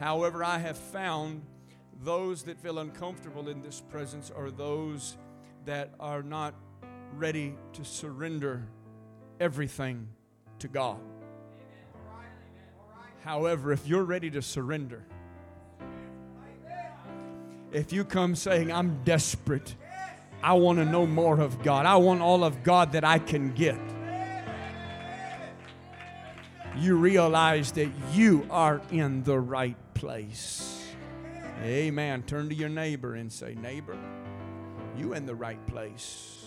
However, I have found those that feel uncomfortable in this presence are those that are not ready to surrender everything to God. However, if you're ready to surrender, if you come saying, I'm desperate, I want to know more of God, I want all of God that I can get, you realize that you are in the right place. Amen. Turn to your neighbor and say, Neighbor, you in the right place.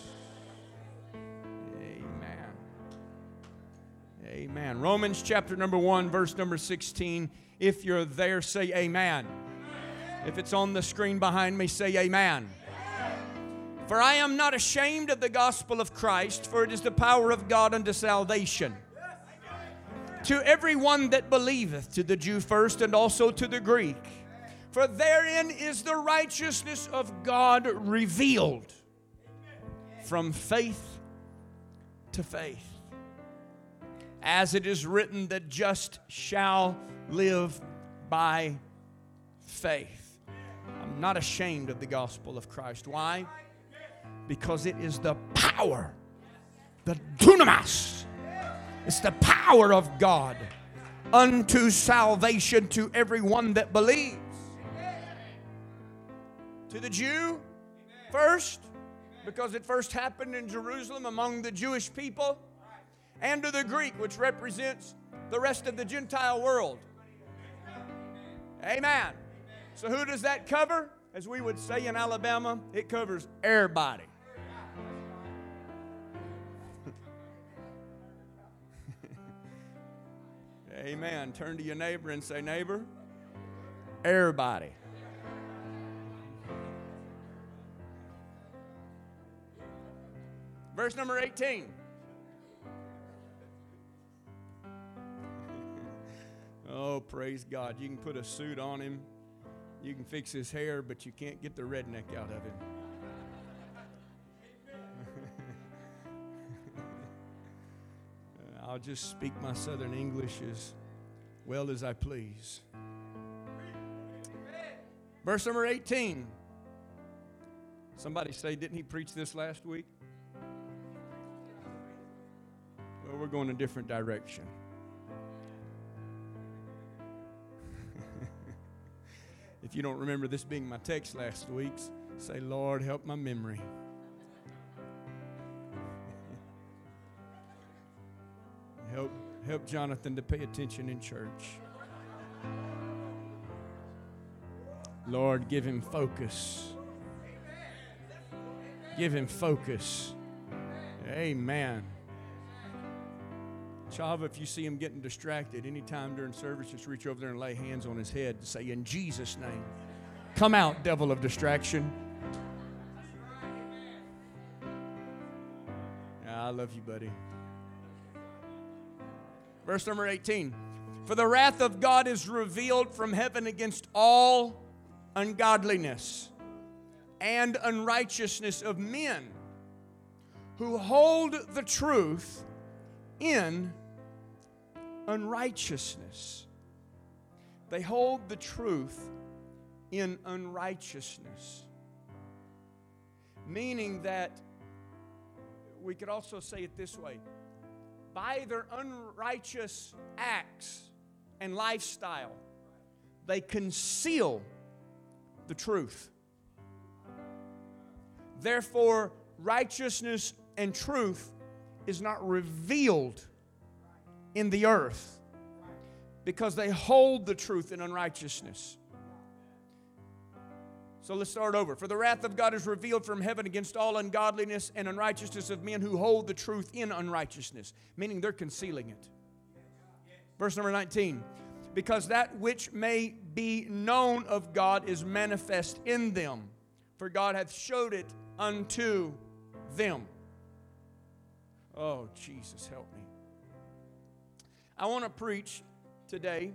Amen. Amen. Romans chapter number 1, verse number 16. If you're there, say amen. If it's on the screen behind me, say amen. For I am not ashamed of the gospel of Christ, for it is the power of God unto salvation. To everyone that believeth, to the Jew first, and also to the Greek. For therein is the righteousness of God revealed from faith to faith. As it is written, the just shall live by faith. I'm not ashamed of the gospel of Christ. Why? Because it is the power, the dunamis. It's the power of God unto salvation to everyone that believes. To the Jew first, because it first happened in Jerusalem among the Jewish people, and to the Greek, which represents the rest of the Gentile world. Amen. So, who does that cover? As we would say in Alabama, it covers everybody. Amen. Turn to your neighbor and say, Neighbor, everybody. Verse number 18. oh, praise God. You can put a suit on him, you can fix his hair, but you can't get the redneck out of him. I'll just speak my southern English as well as I please. Verse number 18. Somebody say, didn't he preach this last week? Well, we're going a different direction. if you don't remember this being my text last week, say, Lord, help my memory. Help, Jonathan to pay attention in church. Lord, give him focus. Give him focus. Amen. Chava, if you see him getting distracted anytime during service, just reach over there and lay hands on his head and say, In Jesus' name, come out, devil of distraction. I love you, buddy. Verse number 18 For the wrath of God is revealed from heaven against all ungodliness and unrighteousness of men who hold the truth in unrighteousness. They hold the truth in unrighteousness. Meaning that we could also say it this way by their unrighteous acts and lifestyle, they conceal the truth. Therefore, righteousness and truth is not revealed in the earth because they hold the truth in unrighteousness. So let's start over. For the wrath of God is revealed from heaven against all ungodliness and unrighteousness of men who hold the truth in unrighteousness, meaning they're concealing it. Verse number 19. Because that which may be known of God is manifest in them, for God hath showed it unto them. Oh, Jesus, help me. I want to preach today.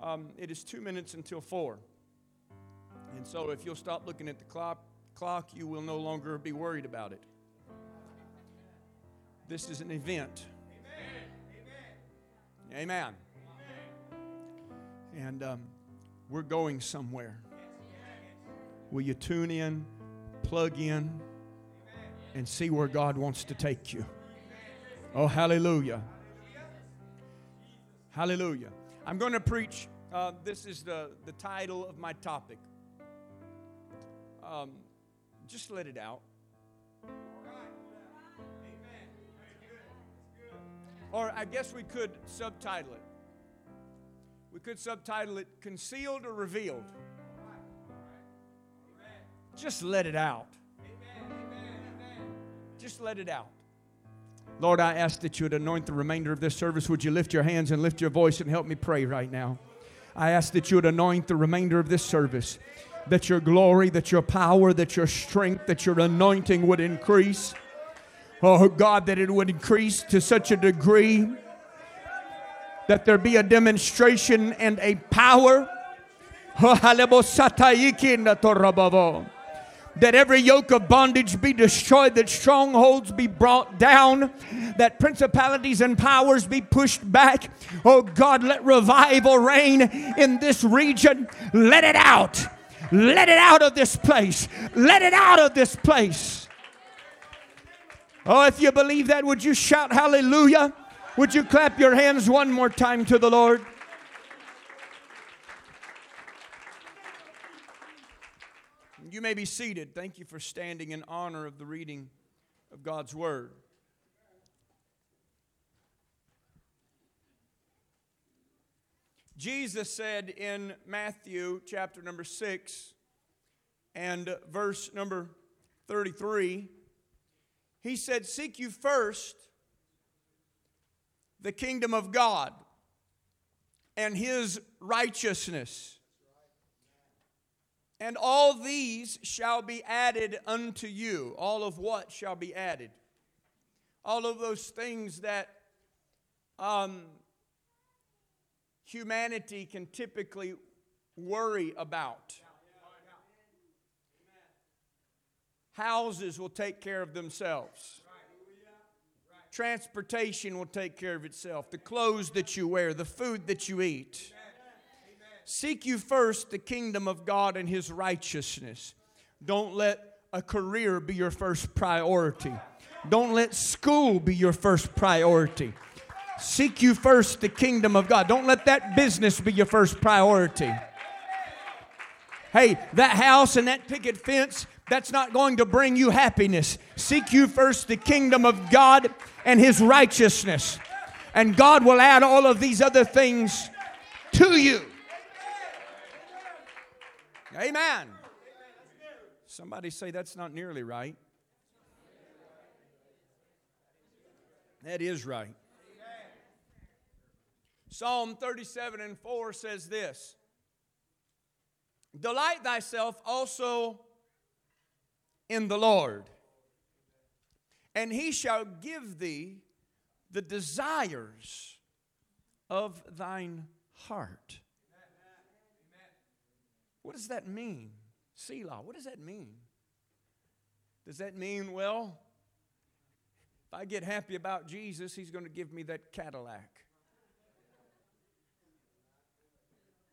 Um, it is two minutes until four. And so if you'll stop looking at the clock, clock, you will no longer be worried about it. This is an event. Amen. Amen. And um, We're going somewhere. Will you tune in, plug in, and see where God wants to take you? Oh, hallelujah. Hallelujah. I'm going to preach. Uh, this is the, the title of my topic. Um, just let it out. Or I guess we could subtitle it. We could subtitle it Concealed or Revealed. Just let it out. Just let it out. Lord, I ask that you would anoint the remainder of this service. Would you lift your hands and lift your voice and help me pray right now? I ask that you would anoint the remainder of this service, that your glory, that your power, that your strength, that your anointing would increase. Oh God, that it would increase to such a degree that there be a demonstration and a power. Oh, that every yoke of bondage be destroyed, that strongholds be brought down, that principalities and powers be pushed back. Oh God, let revival reign in this region. Let it out. Let it out of this place. Let it out of this place. Oh, if you believe that, would you shout hallelujah? Would you clap your hands one more time to the Lord? You may be seated. Thank you for standing in honor of the reading of God's Word. Jesus said in Matthew chapter number 6 and verse number 33, He said, Seek you first the kingdom of God and His righteousness and all these shall be added unto you. All of what shall be added? All of those things that um, humanity can typically worry about. Houses will take care of themselves. Transportation will take care of itself. The clothes that you wear, the food that you eat. Seek you first the kingdom of God and his righteousness. Don't let a career be your first priority. Don't let school be your first priority. Seek you first the kingdom of God. Don't let that business be your first priority. Hey, that house and that picket fence, that's not going to bring you happiness. Seek you first the kingdom of God and his righteousness. And God will add all of these other things to you. Amen. Somebody say that's not nearly right. That is right. Psalm 37 and 4 says this Delight thyself also in the Lord, and he shall give thee the desires of thine heart. What does that mean? Selah, what does that mean? Does that mean, well, if I get happy about Jesus, he's going to give me that Cadillac?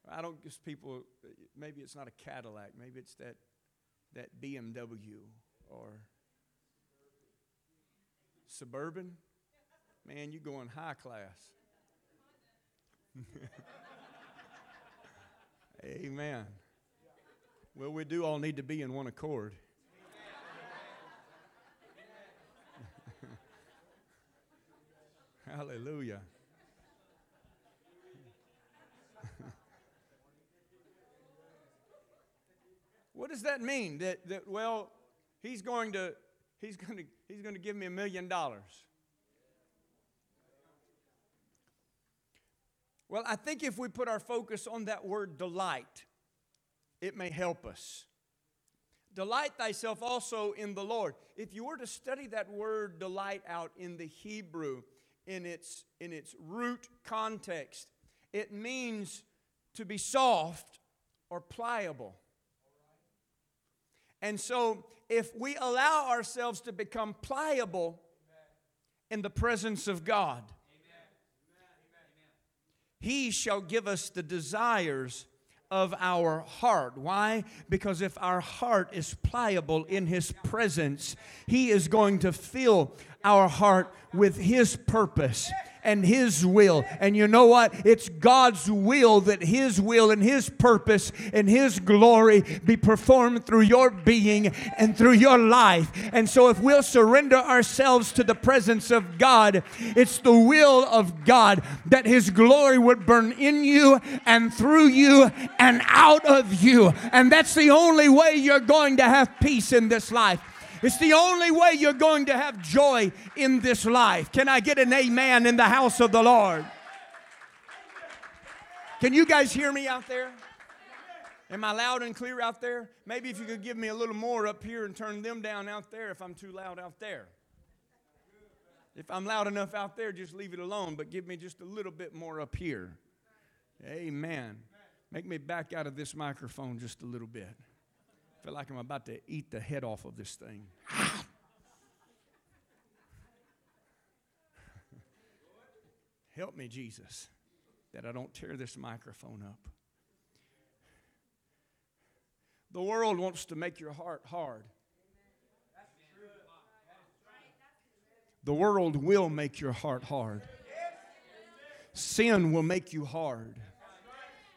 I don't guess people, maybe it's not a Cadillac, maybe it's that, that BMW or Suburban. Man, you're going high class. Amen. Well, we do all need to be in one accord. Hallelujah. What does that mean? That, that well, he's going to he's going to he's going to give me a million dollars. Well, I think if we put our focus on that word delight, it may help us. Delight thyself also in the Lord. If you were to study that word delight out in the Hebrew, in its, in its root context, it means to be soft or pliable. And so, if we allow ourselves to become pliable in the presence of God, He shall give us the desires of our heart. Why? Because if our heart is pliable in His presence, He is going to fill our heart with His purpose and His will. And you know what? It's God's will that His will and His purpose and His glory be performed through your being and through your life. And so, if we'll surrender ourselves to the presence of God, it's the will of God that His glory would burn in you and through you and out of you. And that's the only way you're going to have peace in this life. It's the only way you're going to have joy in this life. Can I get an amen in the house of the Lord? Can you guys hear me out there? Am I loud and clear out there? Maybe if you could give me a little more up here and turn them down out there if I'm too loud out there. If I'm loud enough out there, just leave it alone, but give me just a little bit more up here. Amen. Make me back out of this microphone just a little bit feel like I'm about to eat the head off of this thing. Help me, Jesus, that I don't tear this microphone up. The world wants to make your heart hard. The world will make your heart hard. Sin will make you hard.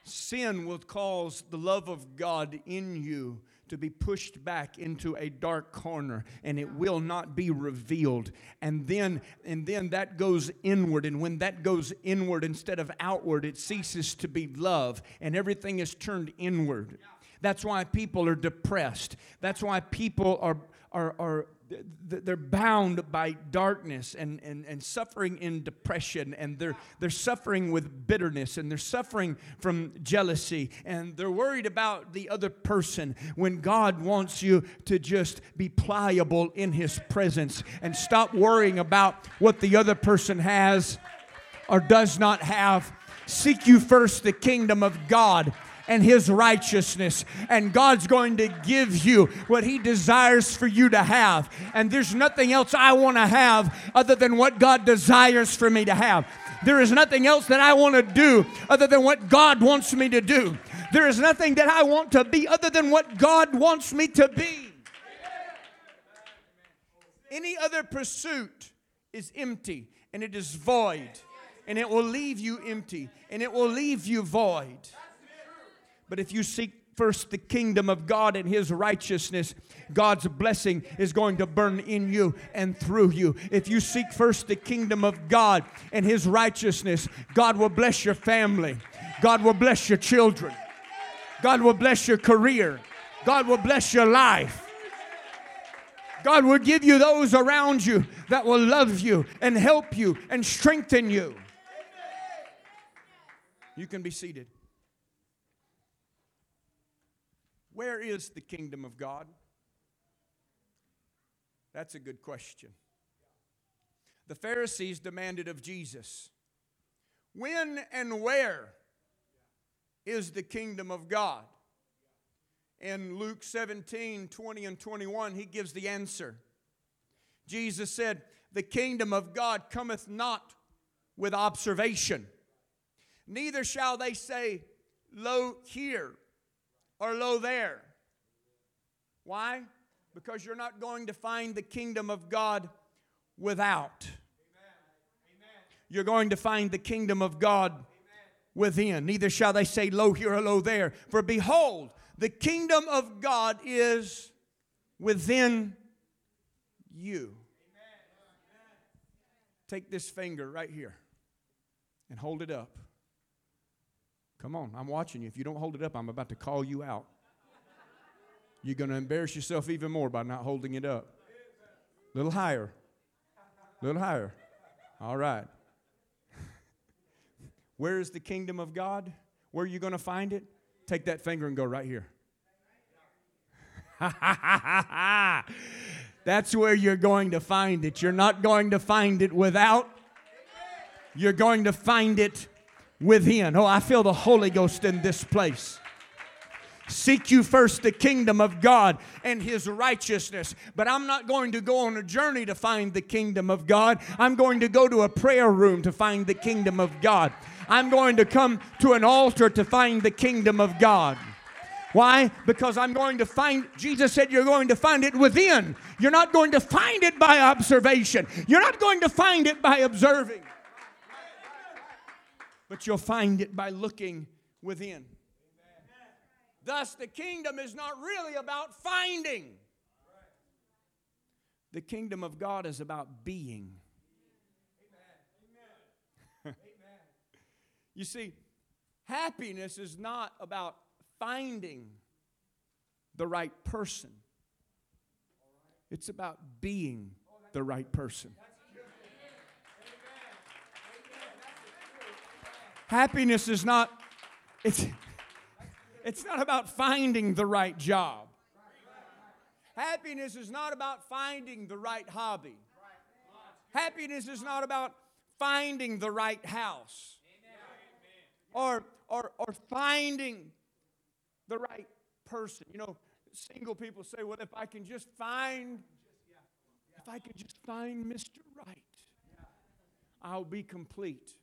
Sin will cause the love of God in you to be pushed back into a dark corner and it will not be revealed. And then and then that goes inward and when that goes inward instead of outward it ceases to be love and everything is turned inward. That's why people are depressed. That's why people are are, are they're bound by darkness and, and, and suffering in depression and they're, they're suffering with bitterness and they're suffering from jealousy and they're worried about the other person. When god wants you to just be pliable in his presence and stop worrying about what the other person has or does not have seek you first the kingdom of god and His righteousness. And God's going to give you what He desires for you to have. And there's nothing else I want to have other than what God desires for me to have. There is nothing else that I want to do other than what God wants me to do. There is nothing that I want to be other than what God wants me to be. Any other pursuit is empty and it is void, and it will leave you empty and it will leave you void. But if you seek first the kingdom of God and his righteousness, God's blessing is going to burn in you and through you. If you seek first the kingdom of God and his righteousness, God will bless your family. God will bless your children. God will bless your career. God will bless your life. God will give you those around you that will love you and help you and strengthen you. You can be seated. Where is the kingdom of God? That's a good question. The Pharisees demanded of Jesus, When and where is the kingdom of God? In Luke 17 20 and 21, he gives the answer. Jesus said, The kingdom of God cometh not with observation, neither shall they say, Lo here or lo there. Why? Because you're not going to find the kingdom of God without. You're going to find the kingdom of God within. Neither shall they say, Lo here or lo there. For behold, the kingdom of God is within you. Take this finger right here and hold it up. Come on, I'm watching you. If you don't hold it up, I'm about to call you out. You're going to embarrass yourself even more by not holding it up. A little higher. A little higher. All right. Where is the kingdom of God? Where are you going to find it? Take that finger and go right here. That's where you're going to find it. You're not going to find it without. You're going to find it within. Oh, I feel the Holy Ghost in this place. Seek you first the kingdom of God and his righteousness. But I'm not going to go on a journey to find the kingdom of God. I'm going to go to a prayer room to find the kingdom of God. I'm going to come to an altar to find the kingdom of God. Why? Because I'm going to find, Jesus said, you're going to find it within. You're not going to find it by observation. You're not going to find it by observing. But you'll find it by looking within. Thus, the kingdom is not really about finding, the kingdom of God is about being. you see, happiness is not about finding the right person, it's about being the right person. Happiness is not, it's, it's not about finding the right job. Happiness is not about finding the right hobby. Happiness is not about finding the right house or, or, or finding the right person. You know, single people say, well, if I can just find, if I can just find Mr. Right, I'll be complete.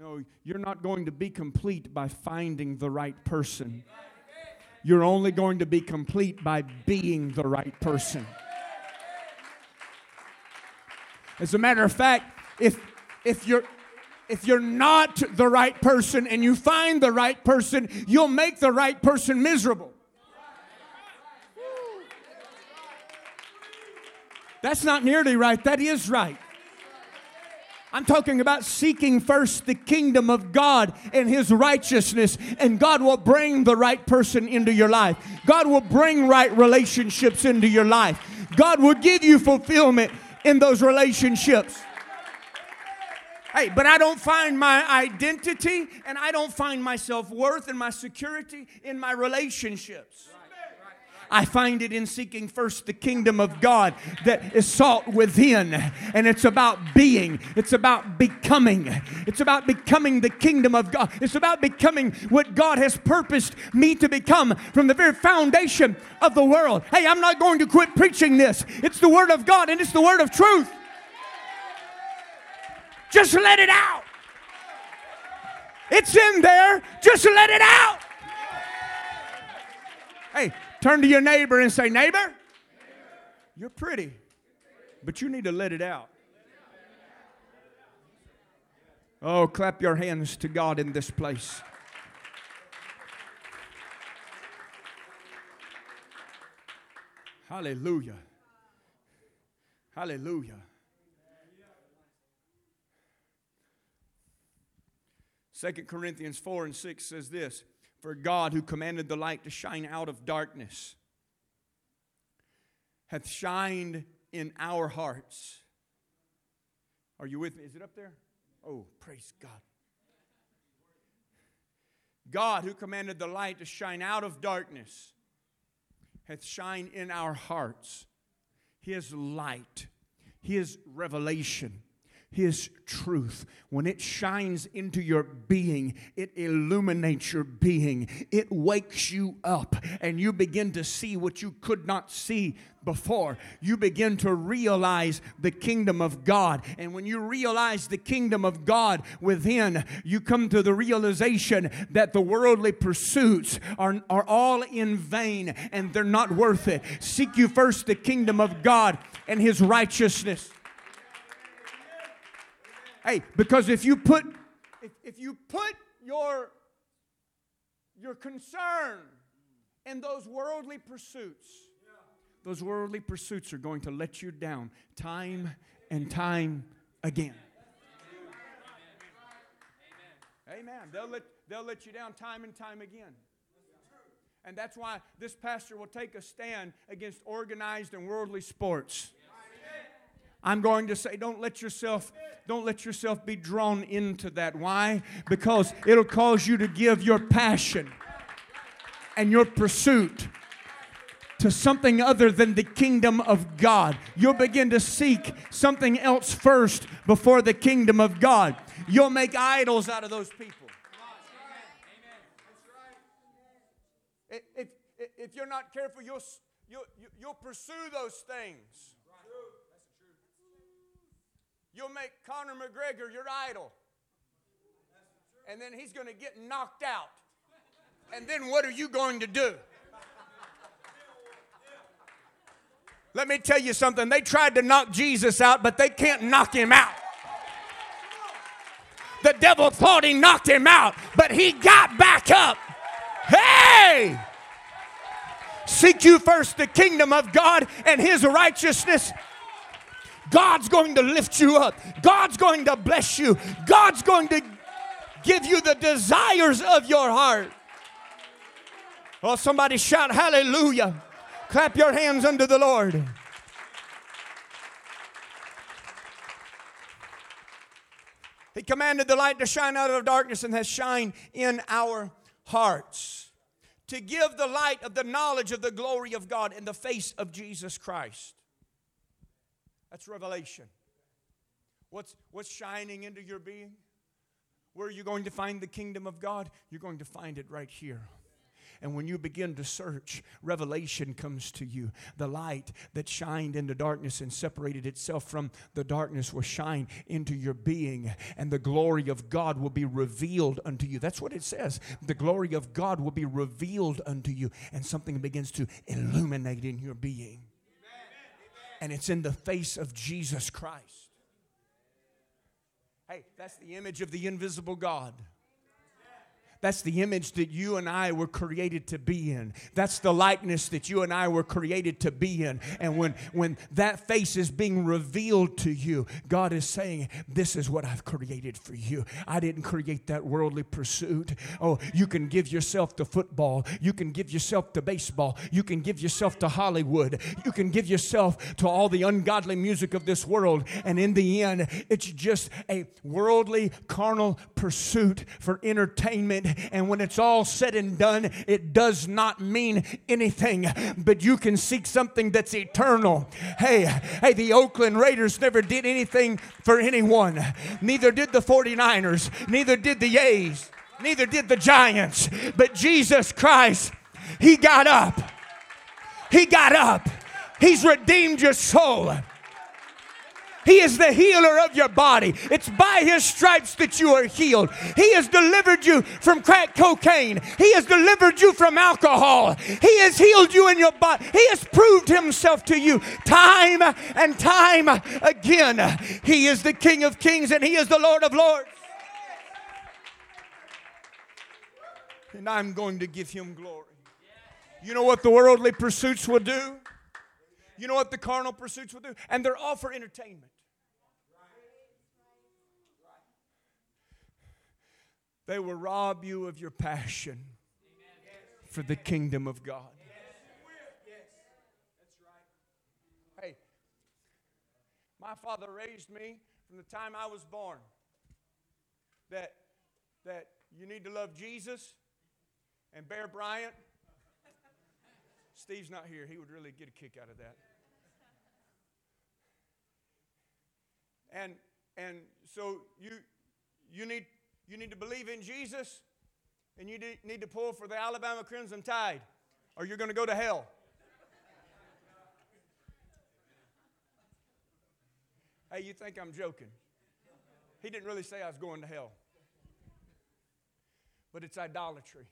No, you're not going to be complete by finding the right person. You're only going to be complete by being the right person. As a matter of fact, if if you're if you're not the right person and you find the right person, you'll make the right person miserable. That's not nearly right, that is right. I'm talking about seeking first the kingdom of God and His righteousness, and God will bring the right person into your life. God will bring right relationships into your life. God will give you fulfillment in those relationships. Hey, but I don't find my identity and I don't find my self worth and my security in my relationships. I find it in seeking first the kingdom of God that is sought within. And it's about being, it's about becoming. It's about becoming the kingdom of God. It's about becoming what God has purposed me to become from the very foundation of the world. Hey, I'm not going to quit preaching this. It's the word of God and it's the word of truth. Just let it out. It's in there. Just let it out. Hey, turn to your neighbor and say, Neighbor, you're pretty, but you need to let it out. Oh, clap your hands to God in this place. Hallelujah. Hallelujah. Second Corinthians 4 and 6 says this For God, who commanded the light to shine out of darkness, hath shined in our hearts. Are you with me? Is it up there? Oh, praise God. God, who commanded the light to shine out of darkness, hath shined in our hearts His light, His revelation his truth, when it shines into your being, it illuminates your being. It wakes you up, and you begin to see what you could not see before. You begin to realize the kingdom of God. And when you realize the kingdom of God within, you come to the realization that the worldly pursuits are, are all in vain and they're not worth it. Seek you first the kingdom of God and his righteousness Hey, because if you put if, if you put your your concern in those worldly pursuits, those worldly pursuits are going to let you down time and time again. Amen. They'll let, they'll let you down time and time again. And that's why this pastor will take a stand against organized and worldly sports. I'm going to say don't let yourself don't let yourself be drawn into that. Why? Because it'll cause you to give your passion and your pursuit to something other than the kingdom of God. You'll begin to seek something else first before the kingdom of God. You'll make idols out of those people. if, if you're not careful, you'll, you'll, you'll pursue those things. You'll make Conor McGregor your idol. And then he's going to get knocked out. And then what are you going to do? Let me tell you something. They tried to knock Jesus out, but they can't knock him out. The devil thought he knocked him out, but he got back up. Hey! Seek you first the kingdom of God and his righteousness. God's going to lift you up. God's going to bless you. God's going to give you the desires of your heart. Oh, somebody shout hallelujah. Clap your hands unto the Lord. He commanded the light to shine out of darkness and has shined in our hearts to give the light of the knowledge of the glory of God in the face of Jesus Christ. That's revelation. What's, what's shining into your being? Where are you going to find the kingdom of God? You're going to find it right here. And when you begin to search, revelation comes to you. The light that shined into darkness and separated itself from the darkness will shine into your being, and the glory of God will be revealed unto you. That's what it says. The glory of God will be revealed unto you, and something begins to illuminate in your being. And it's in the face of Jesus Christ. Hey, that's the image of the invisible God. That's the image that you and I were created to be in. That's the likeness that you and I were created to be in. And when, when that face is being revealed to you, God is saying, This is what I've created for you. I didn't create that worldly pursuit. Oh, you can give yourself to football. You can give yourself to baseball. You can give yourself to Hollywood. You can give yourself to all the ungodly music of this world. And in the end, it's just a worldly, carnal pursuit for entertainment and when it's all said and done, it does not mean anything. But you can seek something that's eternal. Hey, hey, the Oakland Raiders never did anything for anyone. Neither did the 49ers, neither did the A's, neither did the Giants. But Jesus Christ, He got up. He got up. He's redeemed your soul. He is the healer of your body. It's by His stripes that you are healed. He has delivered you from crack cocaine. He has delivered you from alcohol. He has healed you in your body. He has proved Himself to you time and time again. He is the King of kings and He is the Lord of lords. And I'm going to give Him glory. You know what the worldly pursuits will do? You know what the carnal pursuits will do? And they're all for entertainment. They will rob you of your passion for the kingdom of God. Hey, my father raised me from the time I was born that, that you need to love Jesus and Bear Bryant. Steve's not here. He would really get a kick out of that. And and so you you need you need to believe in Jesus and you need to pull for the Alabama Crimson Tide or you're going to go to hell. hey, you think I'm joking? He didn't really say I was going to hell. But it's idolatry.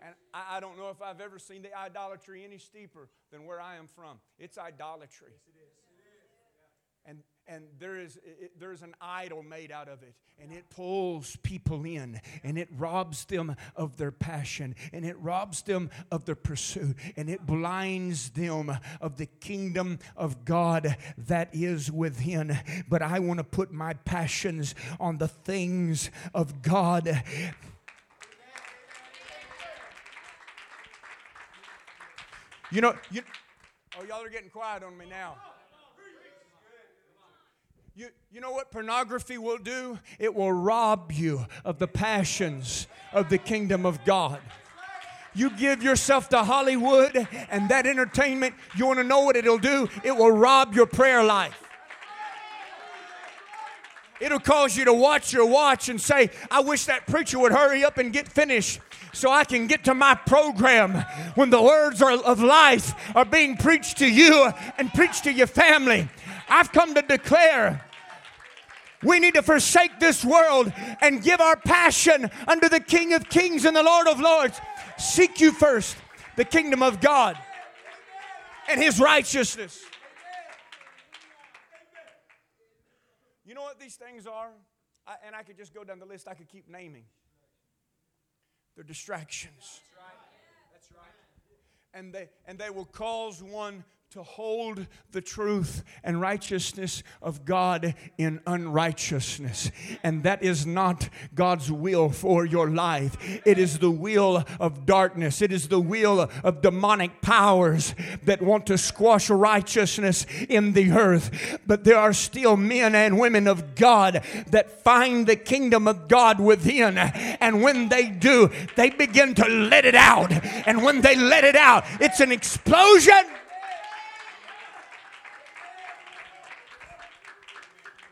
And I, don't know if I've ever seen the idolatry any steeper than where I am from. It's idolatry. And, there is it, there's an idol made out of it and it pulls people in and it robs them of their passion and it robs them of their pursuit and it blinds them of the kingdom of God that is within. But I want to put my passions on the things of God. You know you, oh y'all are getting quiet on me now you, you know what pornography will do? It will rob you of the passions of the kingdom of God. You give yourself to Hollywood and that entertainment, you want to know what it'll do? It will rob your prayer life. It'll cause you to watch your watch and say, I wish that preacher would hurry up and get finished so I can get to my program when the words of life are being preached to you and preached to your family. I've come to declare we need to forsake this world and give our passion unto the King of Kings and the Lord of Lords. Seek you first the kingdom of God and his righteousness. You know what these things are? I, and I could just go down the list, I could keep naming. They're distractions. That's right. That's right. And they, and they will cause one to hold the truth and righteousness of God in unrighteousness. And that is not God's will for your life. It is the will of darkness. It is the will of demonic powers that want to squash righteousness in the earth. But there are still men and women of God that find the kingdom of God within. And when they do, they begin to let it out. And when they let it out, it's an explosion.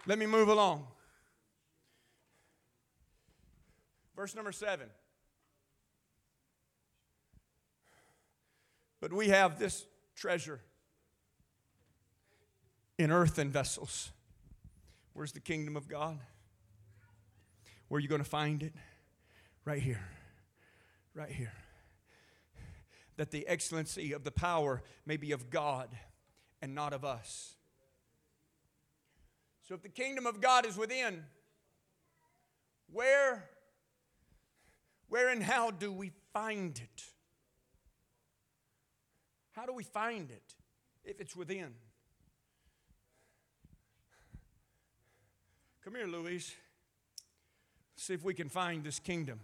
Let me move along. Verse number seven. But we have this treasure in earthen vessels. Where's the kingdom of God? Where are you going to find it? Right here. Right here. That the excellency of the power may be of God and not of us. So if the kingdom of God is within, where, where and how do we find it? How do we find it if it's within? Come here, Louise. See if we can find this kingdom.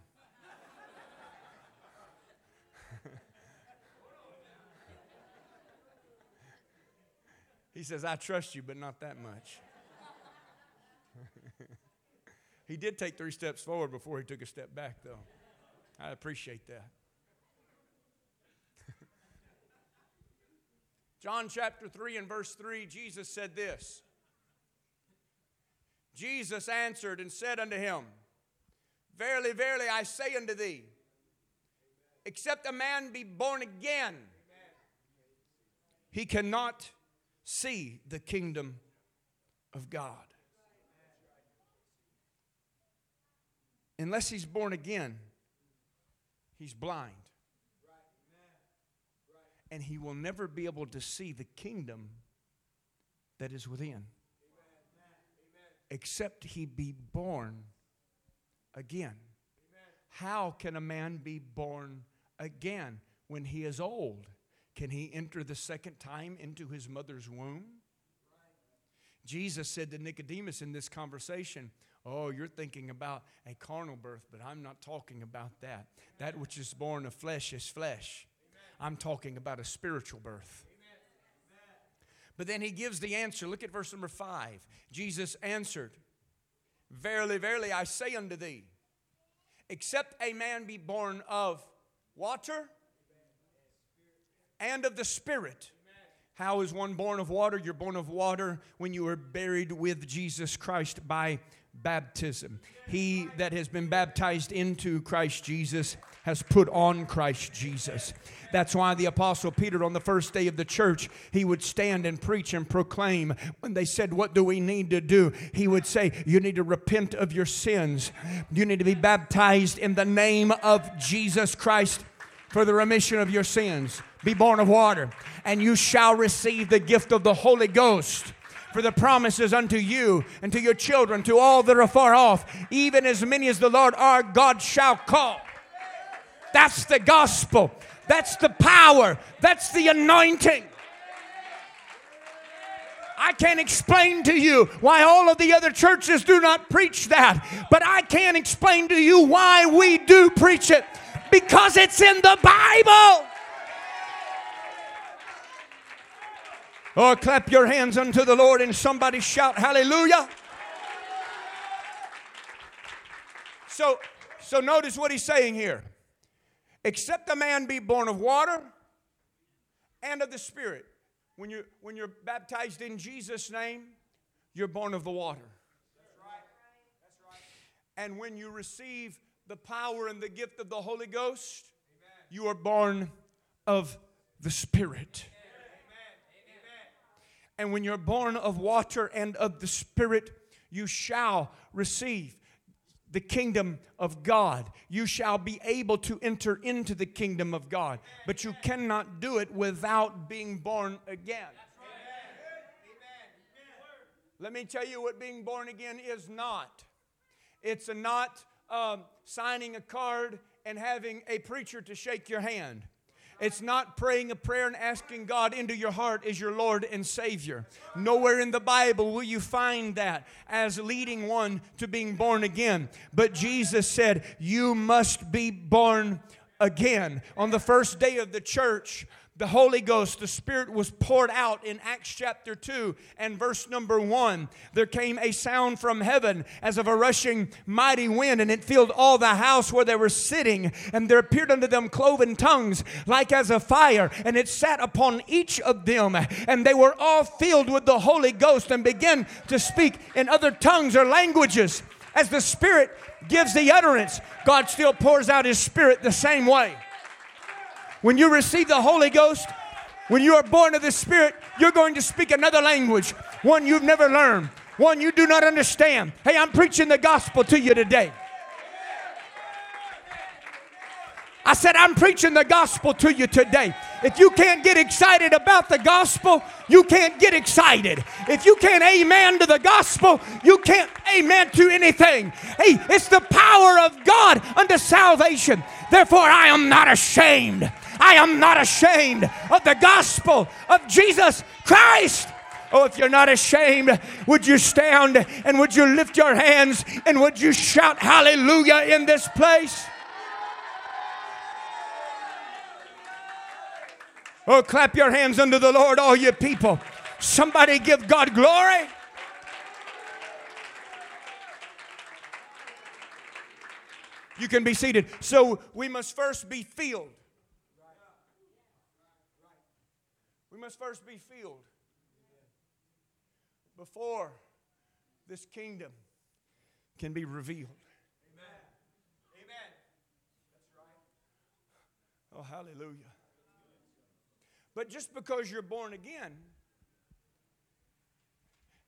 he says, I trust you, but not that much. He did take three steps forward before he took a step back, though. I appreciate that. John chapter 3 and verse 3, Jesus said this Jesus answered and said unto him, Verily, verily, I say unto thee, except a man be born again, he cannot see the kingdom of God. Unless he's born again, he's blind. And he will never be able to see the kingdom that is within. Except he be born again. How can a man be born again when he is old? Can he enter the second time into his mother's womb? Jesus said to Nicodemus in this conversation, Oh, you're thinking about a carnal birth, but I'm not talking about that. That which is born of flesh is flesh. I'm talking about a spiritual birth. But then he gives the answer. Look at verse number five. Jesus answered, Verily, verily, I say unto thee, except a man be born of water and of the Spirit. How is one born of water? You're born of water when you are buried with Jesus Christ by baptism. He that has been baptized into Christ Jesus has put on Christ Jesus. That's why the Apostle Peter, on the first day of the church, he would stand and preach and proclaim. When they said, What do we need to do? He would say, You need to repent of your sins. You need to be baptized in the name of Jesus Christ for the remission of your sins. Be born of water, and you shall receive the gift of the Holy Ghost for the promises unto you and to your children, to all that are far off, even as many as the Lord our God shall call. That's the gospel. That's the power. That's the anointing. I can't explain to you why all of the other churches do not preach that, but I can explain to you why we do preach it because it's in the Bible. Or oh, clap your hands unto the Lord and somebody shout hallelujah. So, so notice what he's saying here. Except a man be born of water and of the Spirit. When you're, when you're baptized in Jesus' name, you're born of the water. And when you receive the power and the gift of the Holy Ghost, you are born of the Spirit. And when you're born of water and of the Spirit, you shall receive the kingdom of God. You shall be able to enter into the kingdom of God. But you cannot do it without being born again. Let me tell you what being born again is not. It's not um, signing a card and having a preacher to shake your hand. It's not praying a prayer and asking God into your heart as your Lord and Savior. Nowhere in the Bible will you find that as leading one to being born again. But Jesus said, You must be born again. On the first day of the church, the Holy Ghost, the Spirit was poured out in Acts chapter 2 and verse number 1. There came a sound from heaven as of a rushing mighty wind, and it filled all the house where they were sitting. And there appeared unto them cloven tongues like as a fire, and it sat upon each of them. And they were all filled with the Holy Ghost and began to speak in other tongues or languages. As the Spirit gives the utterance, God still pours out His Spirit the same way. When you receive the Holy Ghost, when you are born of the Spirit, you're going to speak another language, one you've never learned, one you do not understand. Hey, I'm preaching the gospel to you today. I said, I'm preaching the gospel to you today. If you can't get excited about the gospel, you can't get excited. If you can't amen to the gospel, you can't amen to anything. Hey, it's the power of God unto salvation. Therefore, I am not ashamed I am not ashamed of the gospel of Jesus Christ. Oh, if you're not ashamed, would you stand and would you lift your hands and would you shout hallelujah in this place? Oh, clap your hands unto the Lord, all you people. Somebody give God glory. You can be seated. So we must first be filled. Must first be filled before this kingdom can be revealed. Amen. Amen. That's right. Oh, hallelujah. But just because you're born again,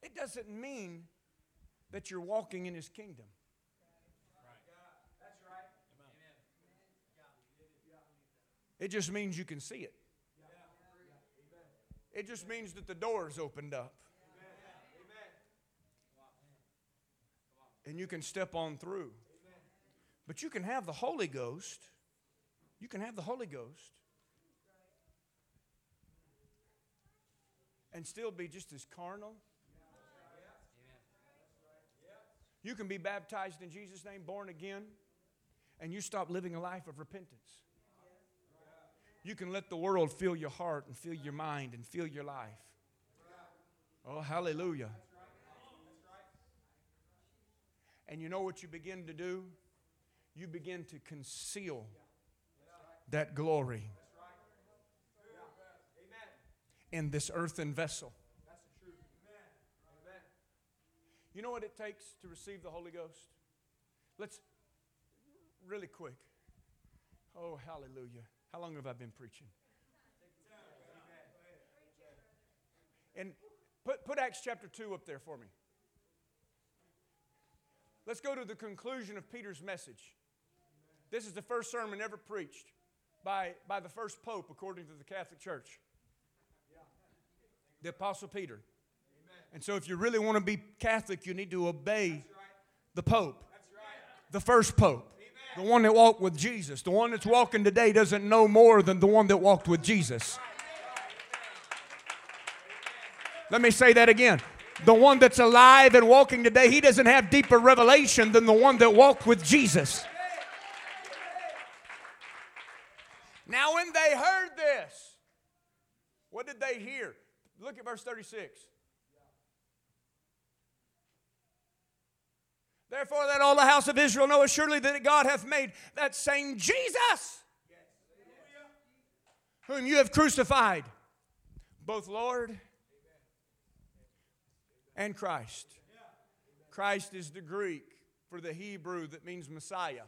it doesn't mean that you're walking in his kingdom. It just means you can see it. It just means that the door's opened up. And you can step on through. But you can have the Holy Ghost. You can have the Holy Ghost and still be just as carnal. You can be baptized in Jesus' name, born again, and you stop living a life of repentance you can let the world fill your heart and fill your mind and fill your life. Oh, hallelujah. And you know what you begin to do? You begin to conceal that glory in this earthen vessel. You know what it takes to receive the Holy Ghost? Let's really quick. Oh, hallelujah. How long have I been preaching? And put, put Acts chapter 2 up there for me. Let's go to the conclusion of Peter's message. This is the first sermon ever preached by, by the first pope, according to the Catholic Church, the Apostle Peter. And so, if you really want to be Catholic, you need to obey the pope, the first pope. The one that walked with Jesus. The one that's walking today doesn't know more than the one that walked with Jesus. Let me say that again. The one that's alive and walking today, he doesn't have deeper revelation than the one that walked with Jesus. Now, when they heard this, what did they hear? Look at verse 36. Therefore, let all the house of Israel know assuredly that God hath made that same Jesus, whom you have crucified, both Lord and Christ. Christ is the Greek for the Hebrew that means Messiah,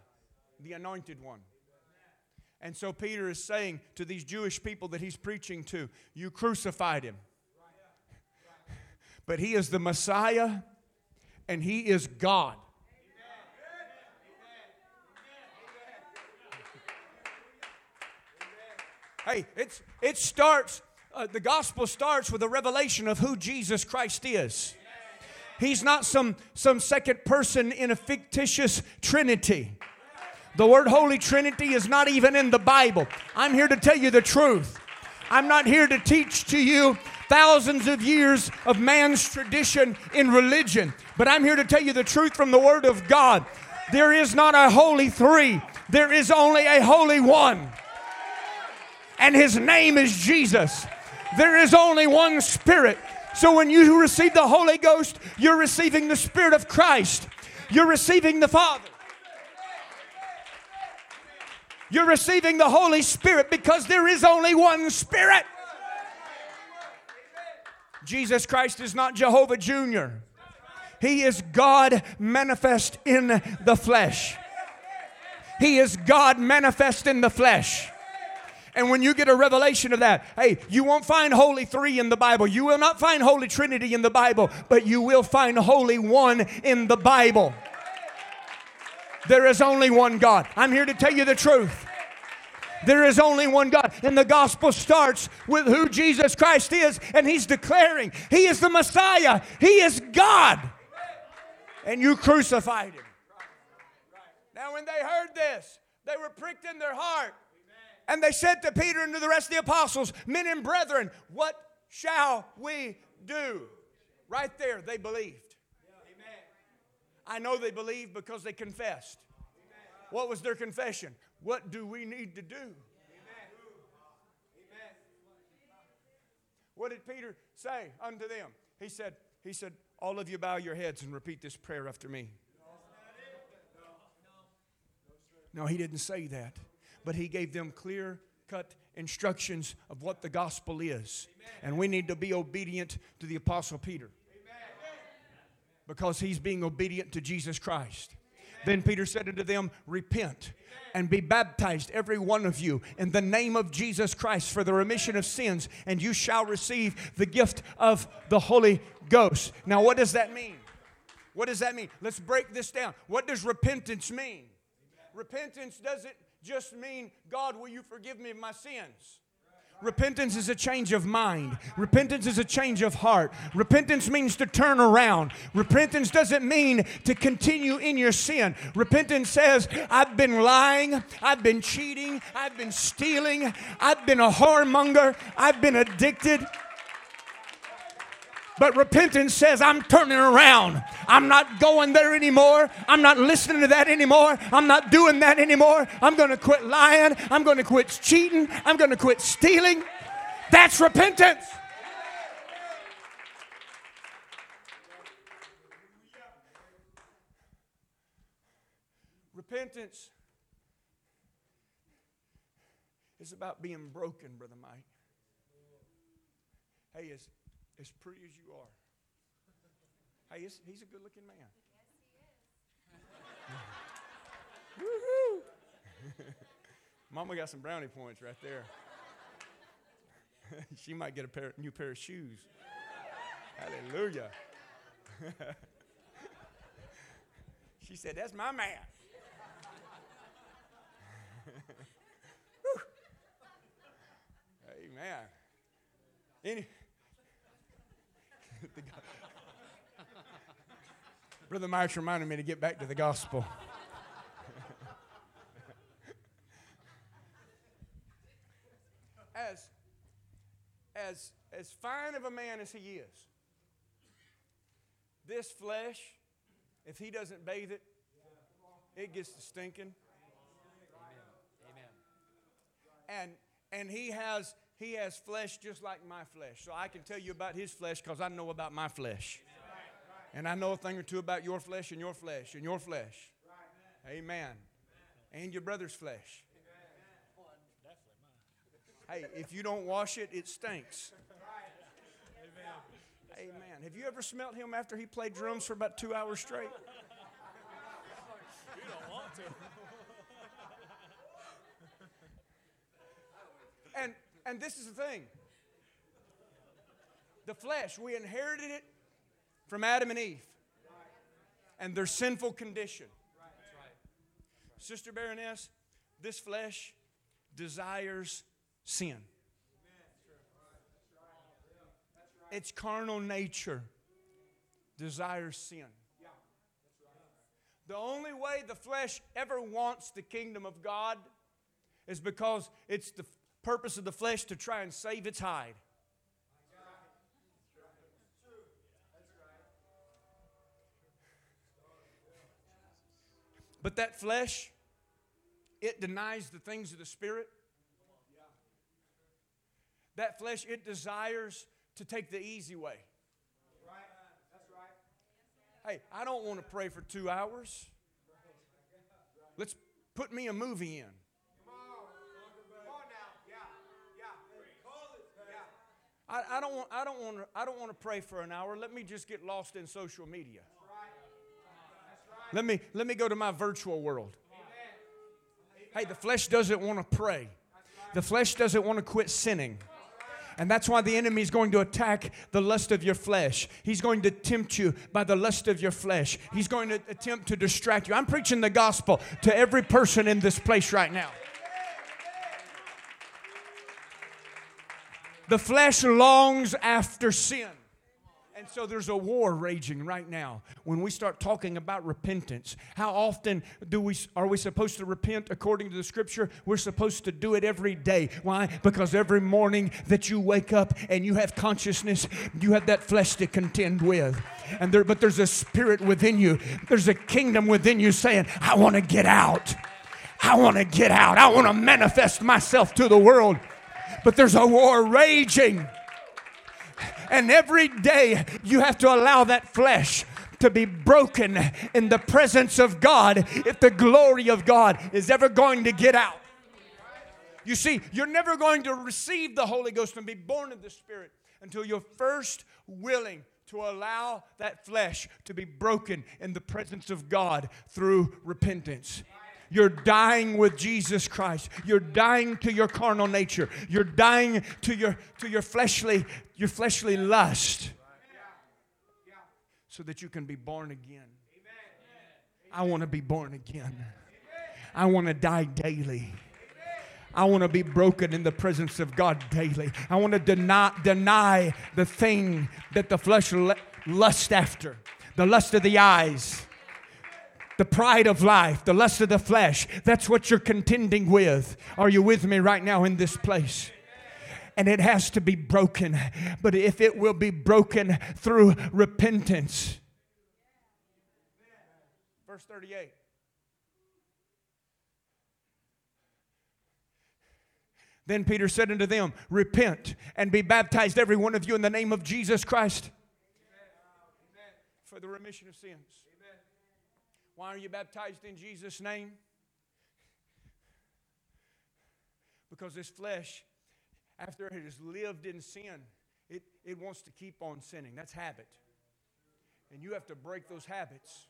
the anointed one. And so Peter is saying to these Jewish people that he's preaching to, You crucified him. But he is the Messiah and he is God. Hey, it's, it starts, uh, the gospel starts with a revelation of who Jesus Christ is. He's not some, some second person in a fictitious trinity. The word Holy Trinity is not even in the Bible. I'm here to tell you the truth. I'm not here to teach to you thousands of years of man's tradition in religion, but I'm here to tell you the truth from the Word of God. There is not a holy three, there is only a holy one and his name is Jesus. There is only one Spirit. So when you receive the Holy Ghost, you're receiving the Spirit of Christ, you're receiving the Father. You're receiving the Holy Spirit because there is only one Spirit. Jesus Christ is not Jehovah Jr., He is God manifest in the flesh. He is God manifest in the flesh. And when you get a revelation of that, hey, you won't find Holy Three in the Bible. You will not find Holy Trinity in the Bible, but you will find Holy One in the Bible. There is only one God. I'm here to tell you the truth. There is only one God. And the gospel starts with who Jesus Christ is, and He's declaring He is the Messiah, He is God. And you crucified Him. Now, when they heard this, they were pricked in their heart. And they said to Peter and to the rest of the apostles, Men and brethren, what shall we do? Right there, they believed. I know they believed because they confessed. What was their confession? What do we need to do? What did Peter say unto them? He said, he said, all of you bow your heads and repeat this prayer after me. No, he didn't say that but he gave them clear cut instructions of what the gospel is. And we need to be obedient to the Apostle Peter because he's being obedient to Jesus Christ. Then Peter said unto them, Repent and be baptized, every one of you, in the name of Jesus Christ for the remission of sins, and you shall receive the gift of the Holy Ghost. Now, what does that mean? What does that mean? Let's break this down. What does repentance mean? Repentance doesn't just mean, God, will you forgive me of my sins? Repentance is a change of mind. Repentance is a change of heart. Repentance means to turn around. Repentance doesn't mean to continue in your sin. Repentance says, I've been lying, I've been cheating, I've been stealing, I've been a whoremonger, I've been addicted. But repentance says, I'm turning around. I'm not going there anymore. I'm not listening to that anymore. I'm not doing that anymore. I'm going to quit lying. I'm going to quit cheating. I'm going to quit stealing. That's repentance. Repentance is about being broken, Brother Mike. Hey, is as pretty as you are. Hey, he's, he's a good looking man. Yes, he is. Woohoo! Mama got some brownie points right there. she might get a pair, new pair of shoes. Hallelujah. she said, That's my man. Amen. Any, Brother Myers reminded me to get back to the gospel. as, as, as fine of a man as he is, this flesh, if he doesn't bathe it, it gets to stinking. Amen. And and he has he has flesh just like my flesh. So I can tell you about his flesh because I know about my flesh. And I know a thing or two about your flesh and your flesh and your flesh. Amen. And your brother's flesh. Hey, if you don't wash it, it stinks. Amen. Have you ever smelt him after he played drums for about two hours straight? You don't want to. and and this is the thing. The flesh, we inherited it from Adam and Eve and their sinful condition. Sister Baroness, this flesh desires sin. Its carnal nature desires sin. The only way the flesh ever wants the kingdom of God is because it's the purpose of the flesh to try and save its hide. But that flesh, it denies the things of the Spirit. That flesh, it desires to take the easy way. Hey, I don't want to pray for two hours. Let's put me a movie in. I, I, don't want, I, don't want to, I don't want to pray for an hour. Let me just get lost in social media. Let me, let me go to my virtual world. Hey, the flesh doesn't want to pray, the flesh doesn't want to quit sinning. And that's why the enemy is going to attack the lust of your flesh. He's going to tempt you by the lust of your flesh. He's going to attempt to distract you. I'm preaching the gospel to every person in this place right now. The flesh longs after sin. And so there's a war raging right now when we start talking about repentance. How often do we are we supposed to repent according to the scripture? We're supposed to do it every day. Why? Because every morning that you wake up and you have consciousness, you have that flesh to contend with. And there but there's a spirit within you. There's a kingdom within you saying, "I want to get out. I want to get out. I want to manifest myself to the world." But there's a war raging. And every day you have to allow that flesh to be broken in the presence of God if the glory of God is ever going to get out. You see, you're never going to receive the Holy Ghost and be born of the Spirit until you're first willing to allow that flesh to be broken in the presence of God through repentance. You're dying with Jesus Christ. You're dying to your carnal nature. You're dying to your to your fleshly your fleshly lust so that you can be born again. I want to be born again. I want to die daily. I want to be broken in the presence of God daily. I want to deny, deny the thing that the flesh lust after the lust of the eyes, the pride of life, the lust of the flesh. That's what you're contending with. Are you with me right now in this place? And it has to be broken. But if it will be broken through repentance. Verse 38. Then Peter said unto them, Repent and be baptized, every one of you, in the name of Jesus Christ for the remission of sins. Why are you baptized in Jesus' name? Because this flesh, after it has lived in sin, it, it wants to keep on sinning. That's habit. And you have to break those habits.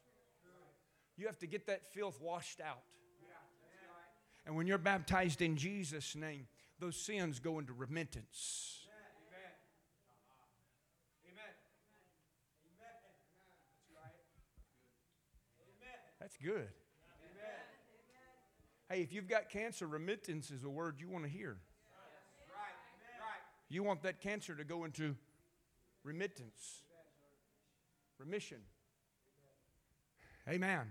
You have to get that filth washed out. And when you're baptized in Jesus' name, those sins go into repentance. That's good. Amen. Hey, if you've got cancer, remittance is a word you want to hear. You want that cancer to go into remittance, remission. Amen.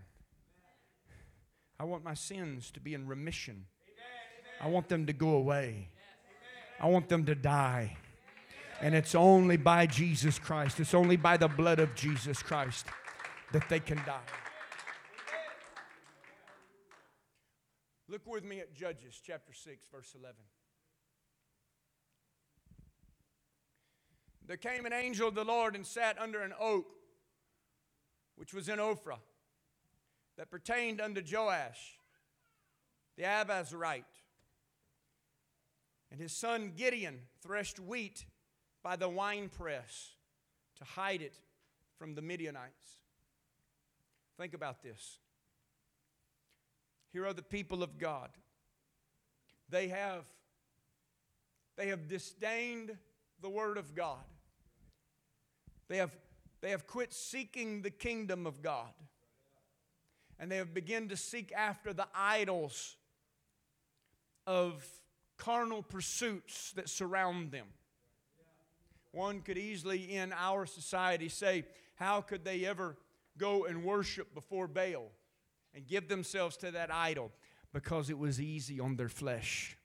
I want my sins to be in remission. I want them to go away. I want them to die. And it's only by Jesus Christ, it's only by the blood of Jesus Christ that they can die. Look with me at Judges chapter 6, verse 11. There came an angel of the Lord and sat under an oak, which was in Ophrah, that pertained unto Joash, the Abiezrite. And his son Gideon threshed wheat by the winepress to hide it from the Midianites. Think about this. Here are the people of God. They have they have disdained the word of God. They have they have quit seeking the kingdom of God. And they have begun to seek after the idols of carnal pursuits that surround them. One could easily, in our society, say, How could they ever go and worship before Baal and give themselves to that idol? Because it was easy on their flesh.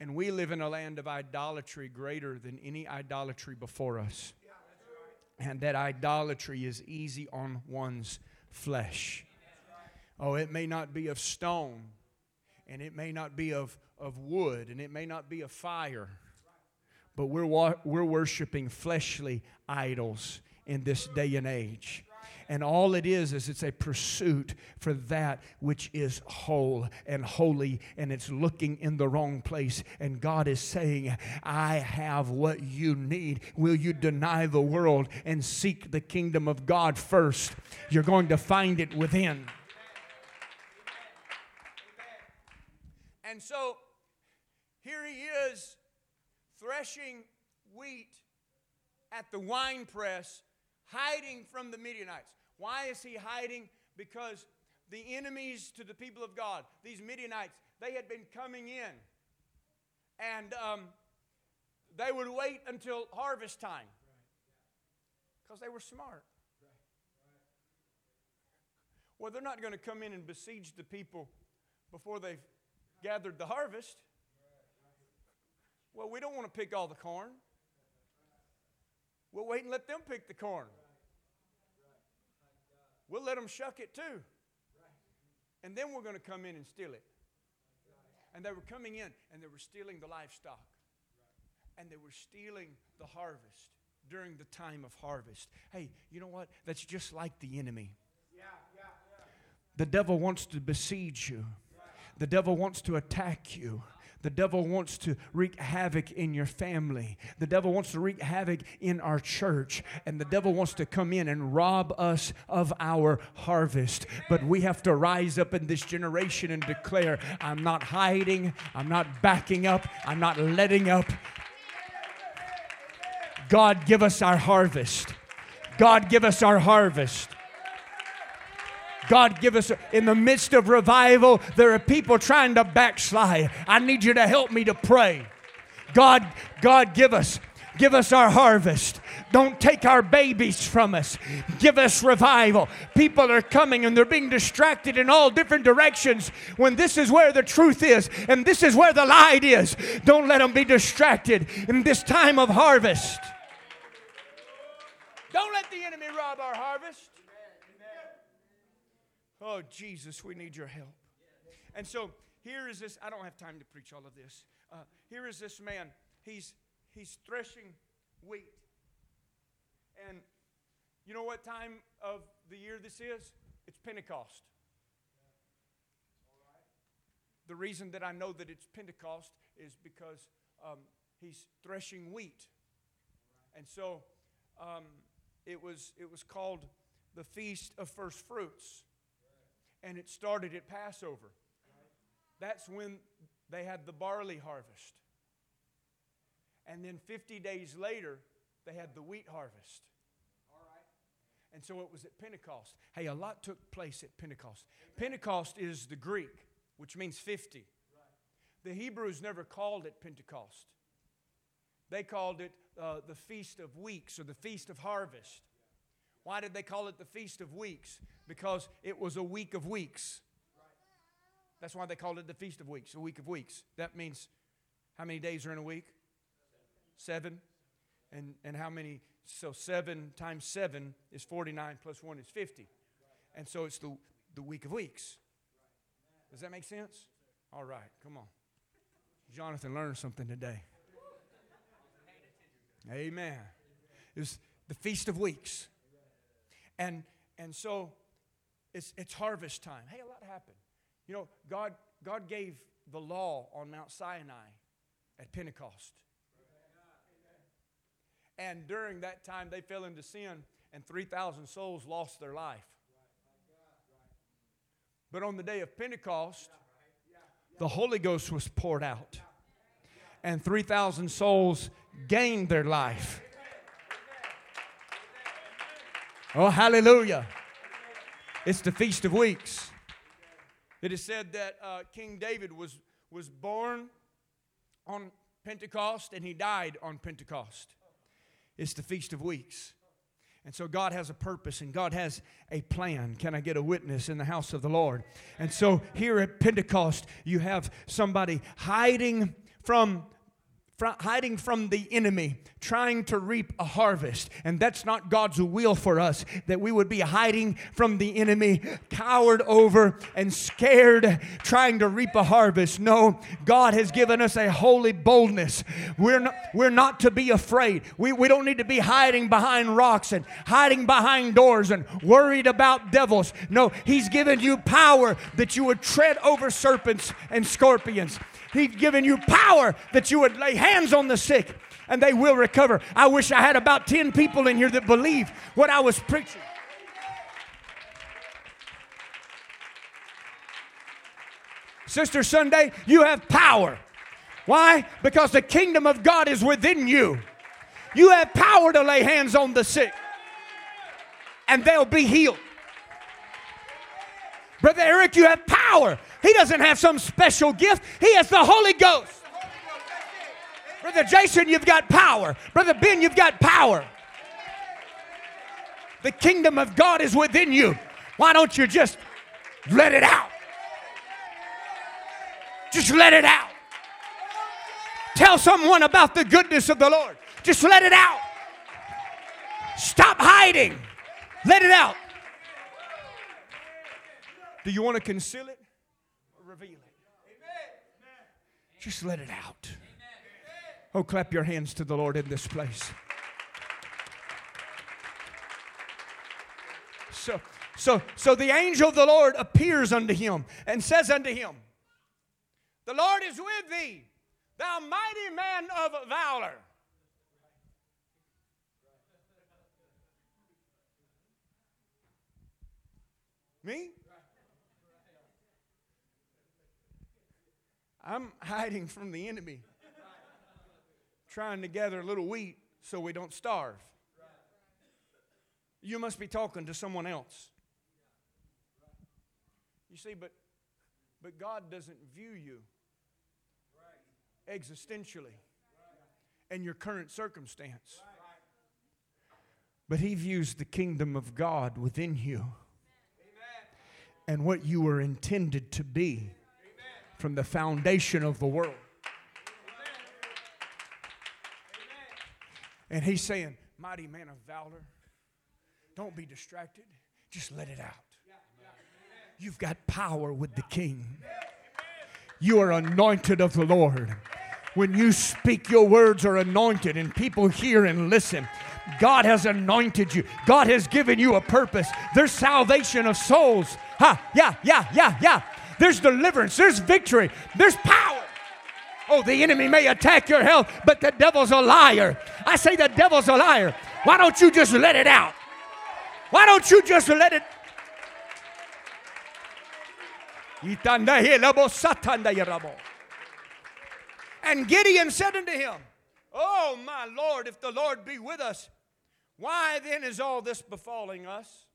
And we live in a land of idolatry greater than any idolatry before us. And that idolatry is easy on one's flesh. Oh, it may not be of stone, and it may not be of, of wood, and it may not be of fire, but we're, we're worshiping fleshly idols in this day and age. And all it is, is it's a pursuit for that which is whole and holy, and it's looking in the wrong place. And God is saying, I have what you need. Will you deny the world and seek the kingdom of God first? You're going to find it within. And so here he is threshing wheat at the wine press, hiding from the Midianites. Why is he hiding? Because the enemies to the people of God, these Midianites, they had been coming in. And um, they would wait until harvest time because they were smart. Well, they're not going to come in and besiege the people before they've gathered the harvest. Well, we don't want to pick all the corn. We'll wait and let them pick the corn. We'll let them shuck it too. And then we're going to come in and steal it. And they were coming in and they were stealing the livestock. And they were stealing the harvest during the time of harvest. Hey, you know what? That's just like the enemy. The devil wants to besiege you. The devil wants to attack you. The devil wants to wreak havoc in your family. The devil wants to wreak havoc in our church. And the devil wants to come in and rob us of our harvest. But we have to rise up in this generation and declare I'm not hiding, I'm not backing up, I'm not letting up. God, give us our harvest. God, give us our harvest. God, give us, in the midst of revival, there are people trying to backslide. I need you to help me to pray. God, God, give us, give us our harvest. Don't take our babies from us. Give us revival. People are coming and they're being distracted in all different directions when this is where the truth is and this is where the light is. Don't let them be distracted in this time of harvest. Don't let the enemy rob our harvest. Oh, Jesus, we need your help. And so here is this. I don't have time to preach all of this. Uh, here is this man. He's, he's threshing wheat. And you know what time of the year this is? It's Pentecost. The reason that I know that it's Pentecost is because um, he's threshing wheat. And so um, it, was, it was called the Feast of First Fruits and it started at Passover. That's when they had the barley harvest. And then 50 days later, they had the wheat harvest. And so it was at Pentecost. Hey, a lot took place at Pentecost. Pentecost is the Greek, which means 50. The Hebrews never called it Pentecost, they called it uh, the Feast of Weeks or the Feast of Harvest. Why did they call it the Feast of Weeks? Because it was a week of weeks. That's why they called it the Feast of Weeks, a week of weeks. That means how many days are in a week? Seven. And, and how many? So seven times seven is 49 plus one is 50. And so it's the, the week of weeks. Does that make sense? All right, come on. Jonathan learned something today. Amen. It was the Feast of Weeks. And, and so it's, it's harvest time. Hey, a lot happened. You know, God, God gave the law on Mount Sinai at Pentecost. And during that time, they fell into sin. and 3,000 souls lost their life. But on the day of Pentecost, the Holy Ghost was poured out, and 3,000 souls gained their life. Oh, hallelujah. It's the Feast of Weeks. It is said that uh, King David was, was born on Pentecost and he died on Pentecost. It's the Feast of Weeks. And so God has a purpose and God has a plan. Can I get a witness in the house of the Lord? And so here at Pentecost, you have somebody hiding from hiding from the enemy, trying to reap a harvest. And that's not God's will for us, that we would be hiding from the enemy, cowered over and scared, trying to reap a harvest. No, God has given us a holy boldness. We're not, we're not to be afraid. We, we don't need to be hiding behind rocks and hiding behind doors and worried about devils. No, He's given you power that you would tread over serpents and scorpions. He's given you power that you would lay hands on the sick and they will recover. I wish I had about 10 people in here that believe what I was preaching. Sister Sunday, you have power. Why? Because the kingdom of God is within you. You have power to lay hands on the sick and they'll be healed. Brother Eric, you have power. He doesn't have some special gift, he has the Holy Ghost. Brother Jason, you've got power. Brother Ben, you've got power. The kingdom of God is within you. Why don't you just let it out? Just let it out. Tell someone about the goodness of the Lord. Just let it out. Stop hiding. Let it out. Do you want to conceal it or reveal it? Just let it out. Oh, clap your hands to the Lord in this place. So, so, so the angel of the Lord appears unto him and says unto him, The Lord is with thee, thou mighty man of valor. Me? I'm hiding from the enemy, trying to gather a little wheat so we don't starve. You must be talking to someone else. You see, but, but God doesn't view you existentially and your current circumstance. But He views the kingdom of God within you and what you were intended to be from the foundation of the world. And he's saying, Mighty man of valor, don't be distracted. Just let it out. You've got power with the king. You are anointed of the Lord. When you speak, your words are anointed, and people hear and listen. God has anointed you. God has given you a purpose. There's salvation of souls. Ha, yeah, yeah, yeah, yeah. There's deliverance, there's victory, there's power. Oh, the enemy may attack your health, but the devil's a liar. I say the devil's a liar. Why don't you just let it out? Why don't you just let it? And Gideon said unto him, Oh, my Lord, if the Lord be with us, why then is all this befalling us?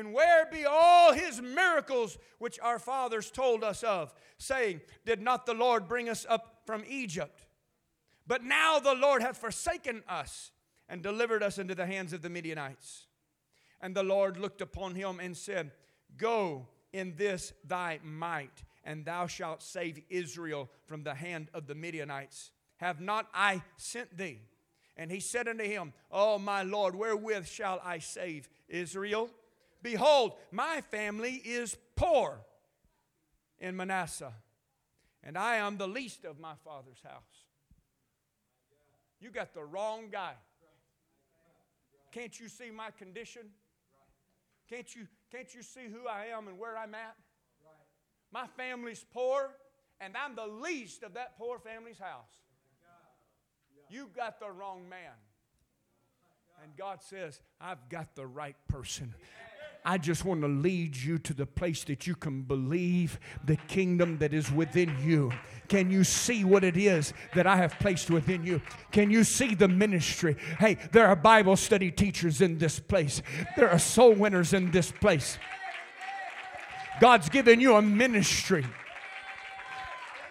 And where be all his miracles which our fathers told us of, saying, Did not the Lord bring us up from Egypt? But now the Lord hath forsaken us and delivered us into the hands of the Midianites. And the Lord looked upon him and said, Go in this thy might, and thou shalt save Israel from the hand of the Midianites. Have not I sent thee? And he said unto him, Oh, my Lord, wherewith shall I save Israel? Behold, my family is poor in Manasseh, and I am the least of my father's house. You got the wrong guy. Can't you see my condition? Can't you, can't you see who I am and where I'm at? My family's poor, and I'm the least of that poor family's house. You got the wrong man. And God says, I've got the right person. I just want to lead you to the place that you can believe the kingdom that is within you. Can you see what it is that I have placed within you? Can you see the ministry? Hey, there are Bible study teachers in this place, there are soul winners in this place. God's given you a ministry.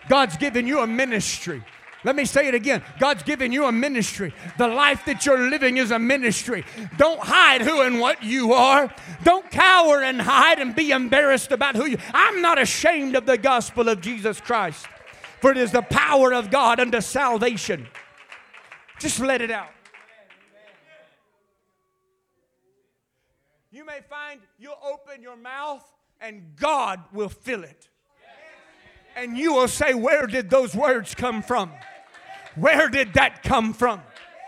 God's given you a ministry. Let me say it again. God's given you a ministry. The life that you're living is a ministry. Don't hide who and what you are. Don't cower and hide and be embarrassed about who you I'm not ashamed of the gospel of Jesus Christ. For it is the power of God unto salvation. Just let it out. You may find you'll open your mouth and God will fill it. And you will say, Where did those words come from? Where did that come from?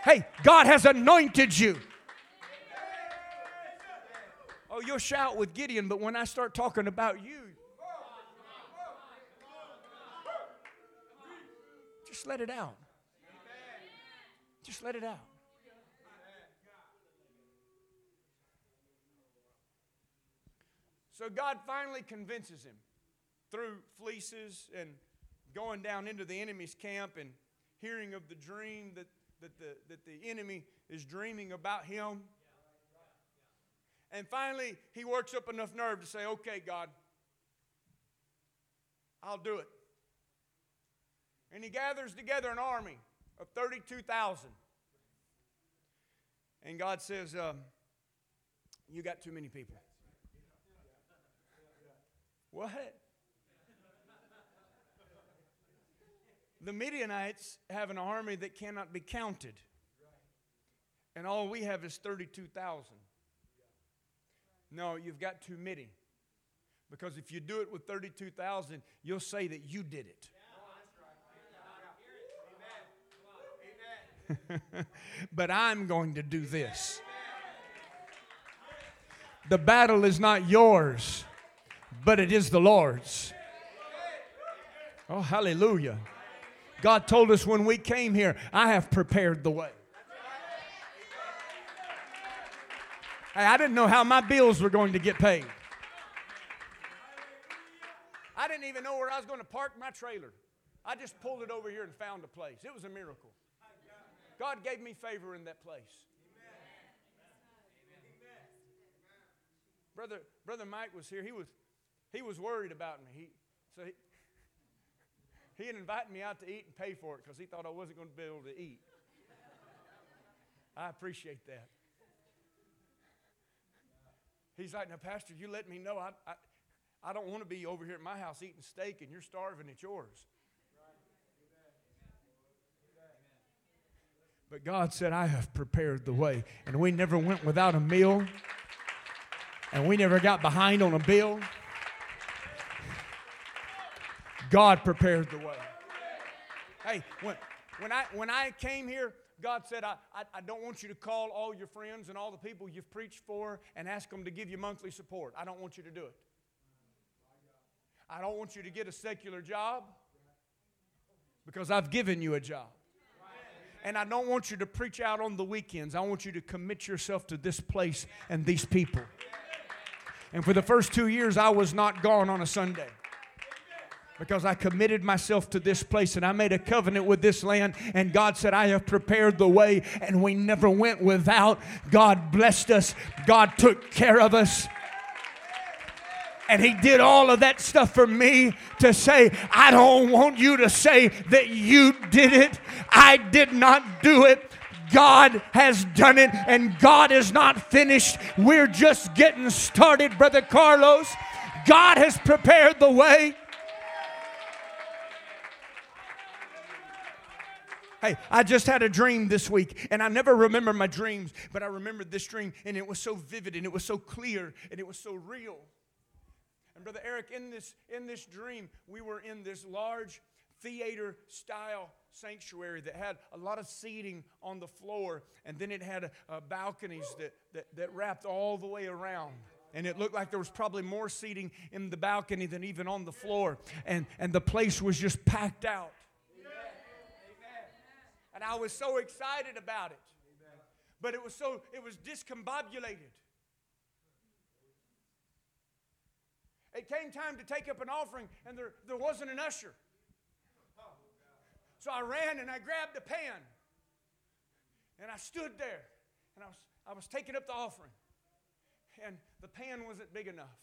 Hey, God has anointed you. Oh, you'll shout with Gideon, but when I start talking about you, just let it out. Just let it out. So God finally convinces him through fleeces and going down into the enemy's camp and hearing of the dream that, that, the, that the enemy is dreaming about him. And finally, he works up enough nerve to say, Okay, God, I'll do it. And he gathers together an army of 32,000. And God says, um, You got too many people. What? The Midianites have an army that cannot be counted. And all we have is 32,000. No, you've got too many. Because if you do it with 32,000, you'll say that you did it. but I'm going to do this. The battle is not yours but it is the Lord's. Oh, hallelujah. God told us when we came here, I have prepared the way. Hey, I didn't know how my bills were going to get paid. I didn't even know where I was going to park my trailer. I just pulled it over here and found a place. It was a miracle. God gave me favor in that place. Brother, Brother Mike was here. He was he was worried about me. He, so he, he had invited me out to eat and pay for it because he thought I wasn't going to be able to eat. I appreciate that. He's like, now, Pastor, you let me know. I, I, I don't want to be over here at my house eating steak and you're starving at yours. But God said, I have prepared the way. And we never went without a meal. And we never got behind on a bill. God prepared the way. Hey, when, when, I, when I came here, God said, I, I, I, don't want you to call all your friends and all the people you've preached for and ask them to give you monthly support. I don't want you to do it. I don't want you to get a secular job because I've given you a job. And I don't want you to preach out on the weekends. I want you to commit yourself to this place and these people. And for the first two years, I was not gone on a Sunday because I committed myself to this place and I made a covenant with this land. And God said, I have prepared the way, and we never went without. God blessed us, God took care of us. And he did all of that stuff for me to say, I don't want you to say that you did it. I did not do it. God has done it, and God is not finished. We're just getting started, Brother Carlos. God has prepared the way. Hey, I just had a dream this week, and I never remember my dreams, but I remembered this dream, and it was so vivid, and it was so clear, and it was so real. And Brother Eric, in this, in this dream, we were in this large theater style sanctuary that had a lot of seating on the floor, and then it had uh, balconies that, that, that wrapped all the way around. And it looked like there was probably more seating in the balcony than even on the floor. And, and the place was just packed out and I was so excited about it. But it was so, it was discombobulated. It came time to take up an offering, and there, there wasn't an usher. So I ran and I grabbed a pan. And I stood there. And I was, I was taking up the offering. And the pan wasn't big enough.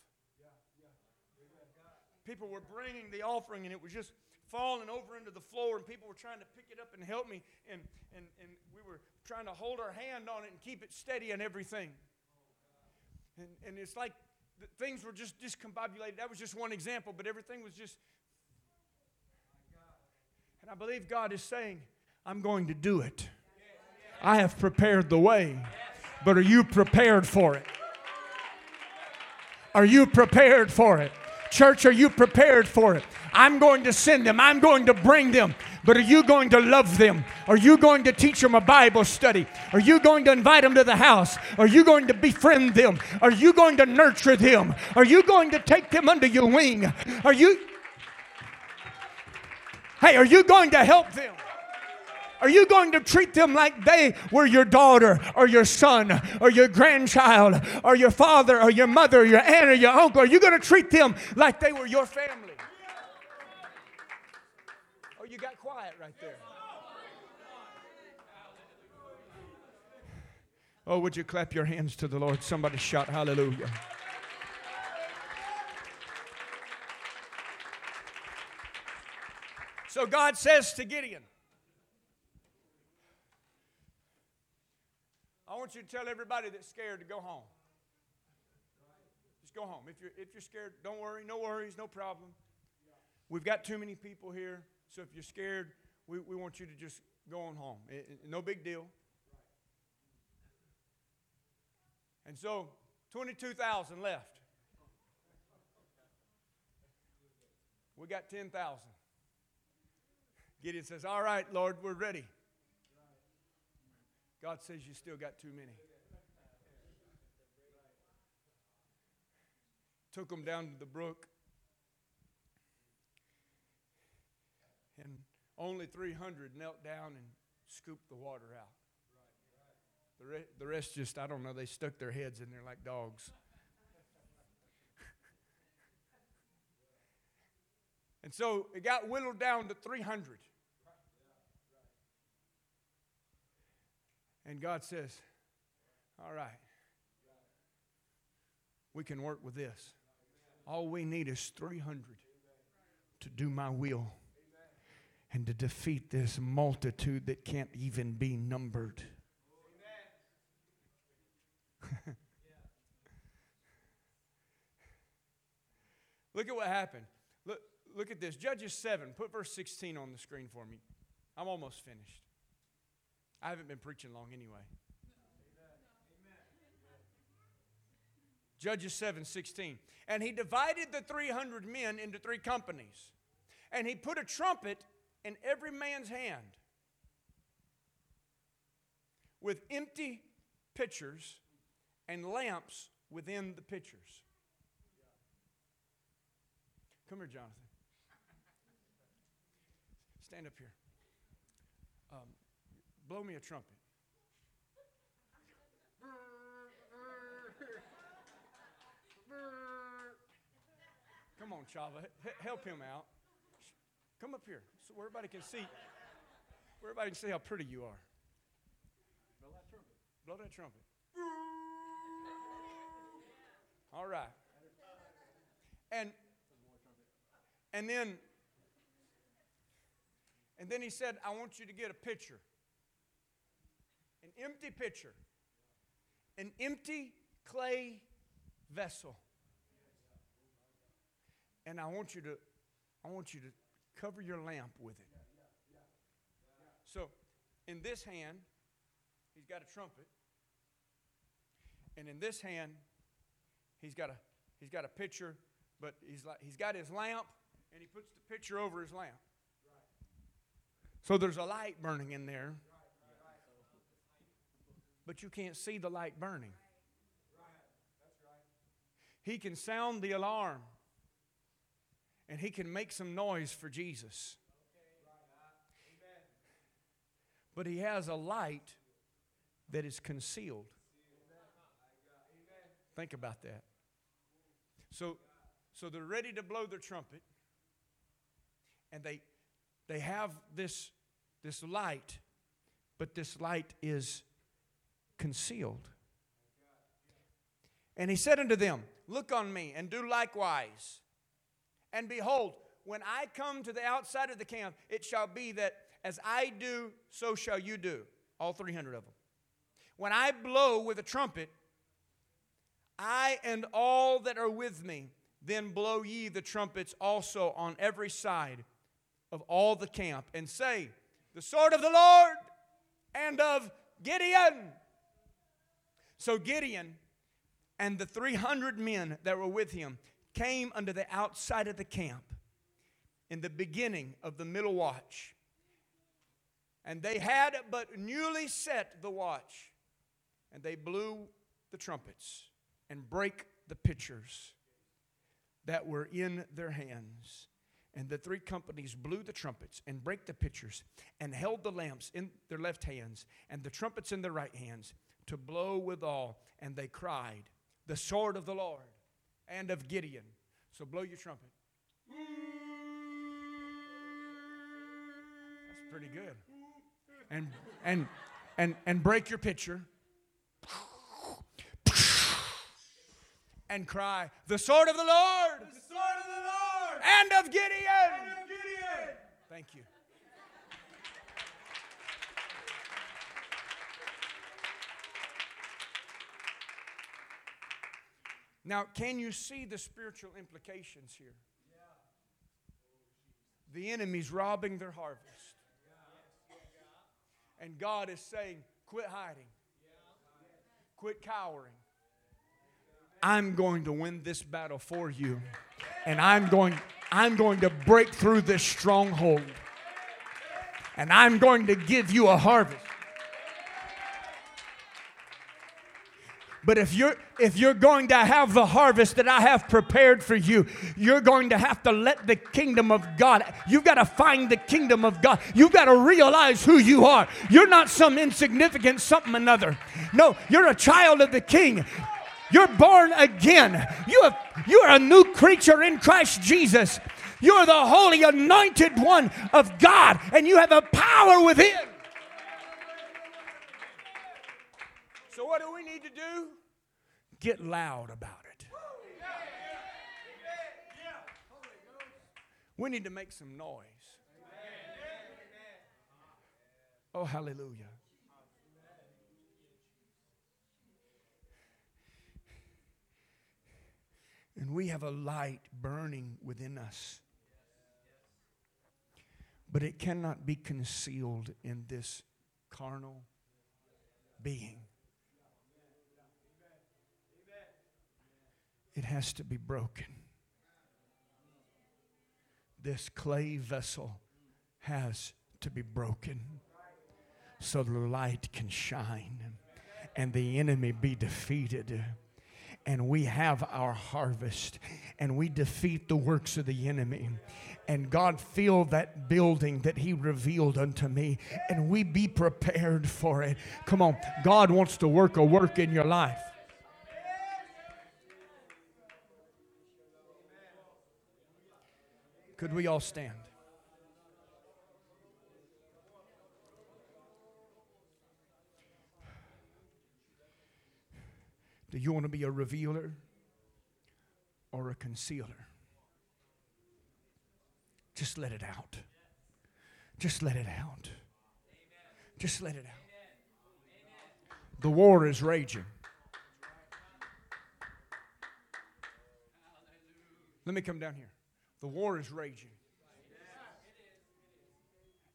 People were bringing the offering, and it was just falling over into the floor, and people were trying to pick it up and help me. And, and, and we were trying to hold our hand on it and keep it steady and everything. And, and it's like things were just discombobulated. That was just one example, but everything was just. And I believe God is saying, I'm going to do it. I have prepared the way, but are you prepared for it? Are you prepared for it? Church, are you prepared for it? I'm going to send them, I'm going to bring them. But are you going to love them? Are you going to teach them a Bible study? Are you going to invite them to the house? Are you going to befriend them? Are you going to nurture them? Are you going to take them under your wing? Are you Hey, are you going to help them? Are you going to treat them like they were your daughter or your son or your grandchild or your father or your mother or your aunt or your uncle? Are you going to treat them like they were your family? Oh, you got quiet right there. Oh, would you clap your hands to the Lord? Somebody shout hallelujah. So God says to Gideon, I want you to tell everybody that's scared to go home. Just go home. If you're, if you're scared, don't worry. No worries, no problem. We've got too many people here, so if you're scared, we, we want you to just go on home. It, it, no big deal. And so, 22,000 left. We got 10,000. Gideon says, All right, Lord, we're ready. God says you still got too many. Took them down to the brook. And only 300 knelt down and scooped the water out. The, re- the rest just, I don't know, they stuck their heads in there like dogs. and so it got whittled down to 300. And God says, All right, we can work with this. All we need is 300 to do my will and to defeat this multitude that can't even be numbered. look at what happened. Look, look at this. Judges 7. Put verse 16 on the screen for me. I'm almost finished. I haven't been preaching long anyway. Judges 7 16. And he divided the 300 men into three companies. And he put a trumpet in every man's hand with empty pitchers and lamps within the pitchers. Come here, Jonathan. Stand up here. Blow me a trumpet. Come on, Chava. Help him out. Come up here so everybody can see. Where everybody can see how pretty you are. Blow that trumpet. Blow that trumpet. All right. And and then and then he said, I want you to get a picture an empty pitcher, an empty clay vessel. And I want you to I want you to cover your lamp with it. So, in this hand, he's got a trumpet. And in this hand, he's got a he's got a pitcher, but he's like he's got his lamp and he puts the pitcher over his lamp. So there's a light burning in there but you can't see the light burning. He can sound the alarm and he can make some noise for Jesus. But he has a light that is concealed. Think about that. So, so they're ready to blow their trumpet, and they, they have this, this light, but this light is concealed. And he said unto them, Look on me, and do likewise. And behold, when I come to the outside of the camp, it shall be that as I do, so shall you do. All 300 of them. When I blow with a trumpet, I and all that are with me, then blow ye the trumpets also on every side of all the camp, and say, The sword of the Lord and of Gideon. So Gideon and the 300 men that were with him came unto the outside of the camp in the beginning of the middle watch. And they had but newly set the watch, and they blew the trumpets and brake the pitchers that were in their hands. And the three companies blew the trumpets and brake the pitchers and held the lamps in their left hands and the trumpets in their right hands to blow withal. And they cried, The sword of the Lord and of Gideon. So blow your trumpet. That's pretty good. And and and and break your pitcher. And cry, the sword of the Lord, The sword of the Lord and of Gideon. and of Gideon. Thank you. Now, can you see the spiritual implications here? The enemy's robbing their harvest. And God is saying, quit hiding, quit cowering. I'm going to win this battle for you. And I'm going, I'm going to break through this stronghold. And I'm going to give you a harvest. But if you're if you're going to have the harvest that I have prepared for you, you're going to have to let the kingdom of God. You've got to find the kingdom of God. You've got to realize who you are. You're not some insignificant something another. No, you're a child of the king. You're born again. You have you are a new creature in Christ Jesus. You're the holy anointed one of God, and you have a power within. So, what do we need to do? Get loud about it. We need to make some noise. Oh, hallelujah. And we have a light burning within us. But it cannot be concealed in this carnal being. It has to be broken. This clay vessel has to be broken so the light can shine and the enemy be defeated and we have our harvest and we defeat the works of the enemy. And God fill that building that He revealed unto me, and we be prepared for it. Come on, God wants to work a work in your life. Could we all stand? Do you want to be a revealer or a concealer? Just let it out. Just let it out. Just let it out. The war is raging. Let me come down here. The war is raging.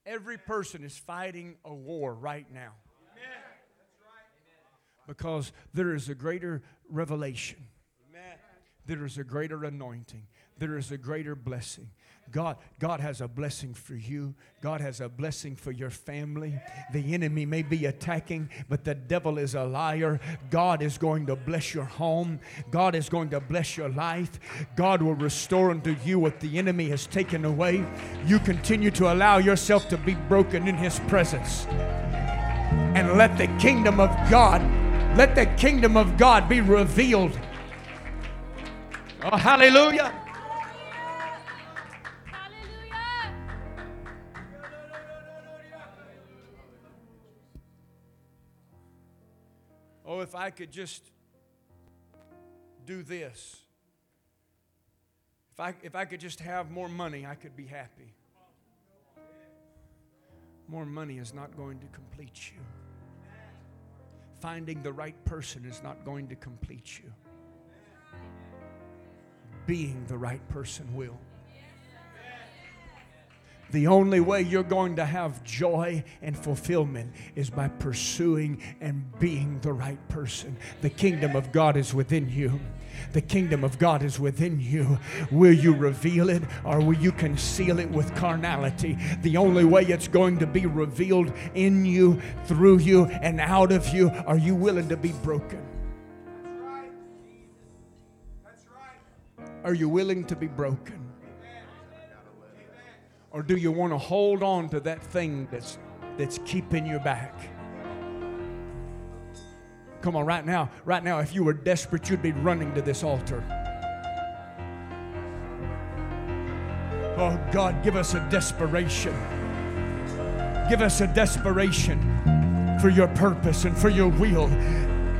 Every person is fighting a war right now because there is a greater revelation. There is a greater anointing. There is a greater blessing. God, God has a blessing for you. God has a blessing for your family. The enemy may be attacking, but the devil is a liar. God is going to bless your home. God is going to bless your life. God will restore unto you what the enemy has taken away. You continue to allow yourself to be broken in his presence. and let the kingdom of God, let the kingdom of God be revealed. Oh, hallelujah. If I could just do this. If I, if I could just have more money, I could be happy. More money is not going to complete you. Finding the right person is not going to complete you. Being the right person will. The only way you're going to have joy and fulfillment is by pursuing and being the right person. The kingdom of God is within you. The kingdom of God is within you. Will you reveal it or will you conceal it with carnality? The only way it's going to be revealed in you, through you, and out of you, are you willing to be broken? That's right. That's right. Are you willing to be broken? Or do you want to hold on to that thing that's, that's keeping you back? Come on, right now, right now, if you were desperate, you'd be running to this altar. Oh God, give us a desperation. Give us a desperation for your purpose and for your will,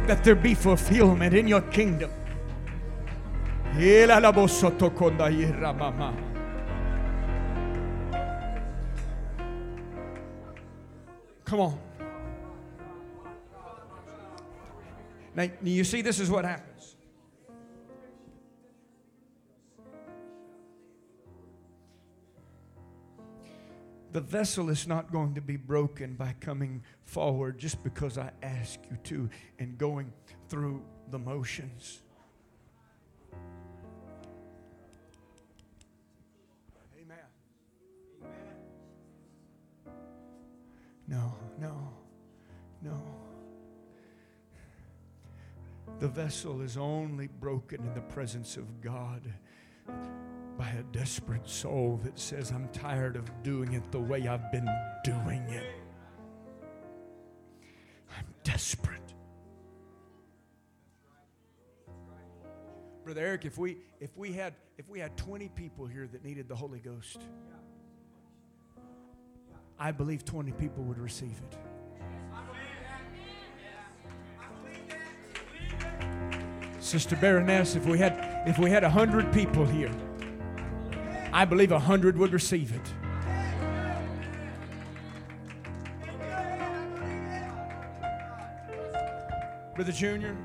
that there be fulfillment in your kingdom. Come on. Now, you see, this is what happens. The vessel is not going to be broken by coming forward just because I ask you to and going through the motions. Amen. No, no, no. The vessel is only broken in the presence of God by a desperate soul that says, I'm tired of doing it the way I've been doing it. I'm desperate. Brother Eric, if we if we had if we had 20 people here that needed the Holy Ghost, I believe 20 people would receive it. Sister Baroness, if we had if we had a hundred people here, I believe a hundred would receive it. Brother Junior,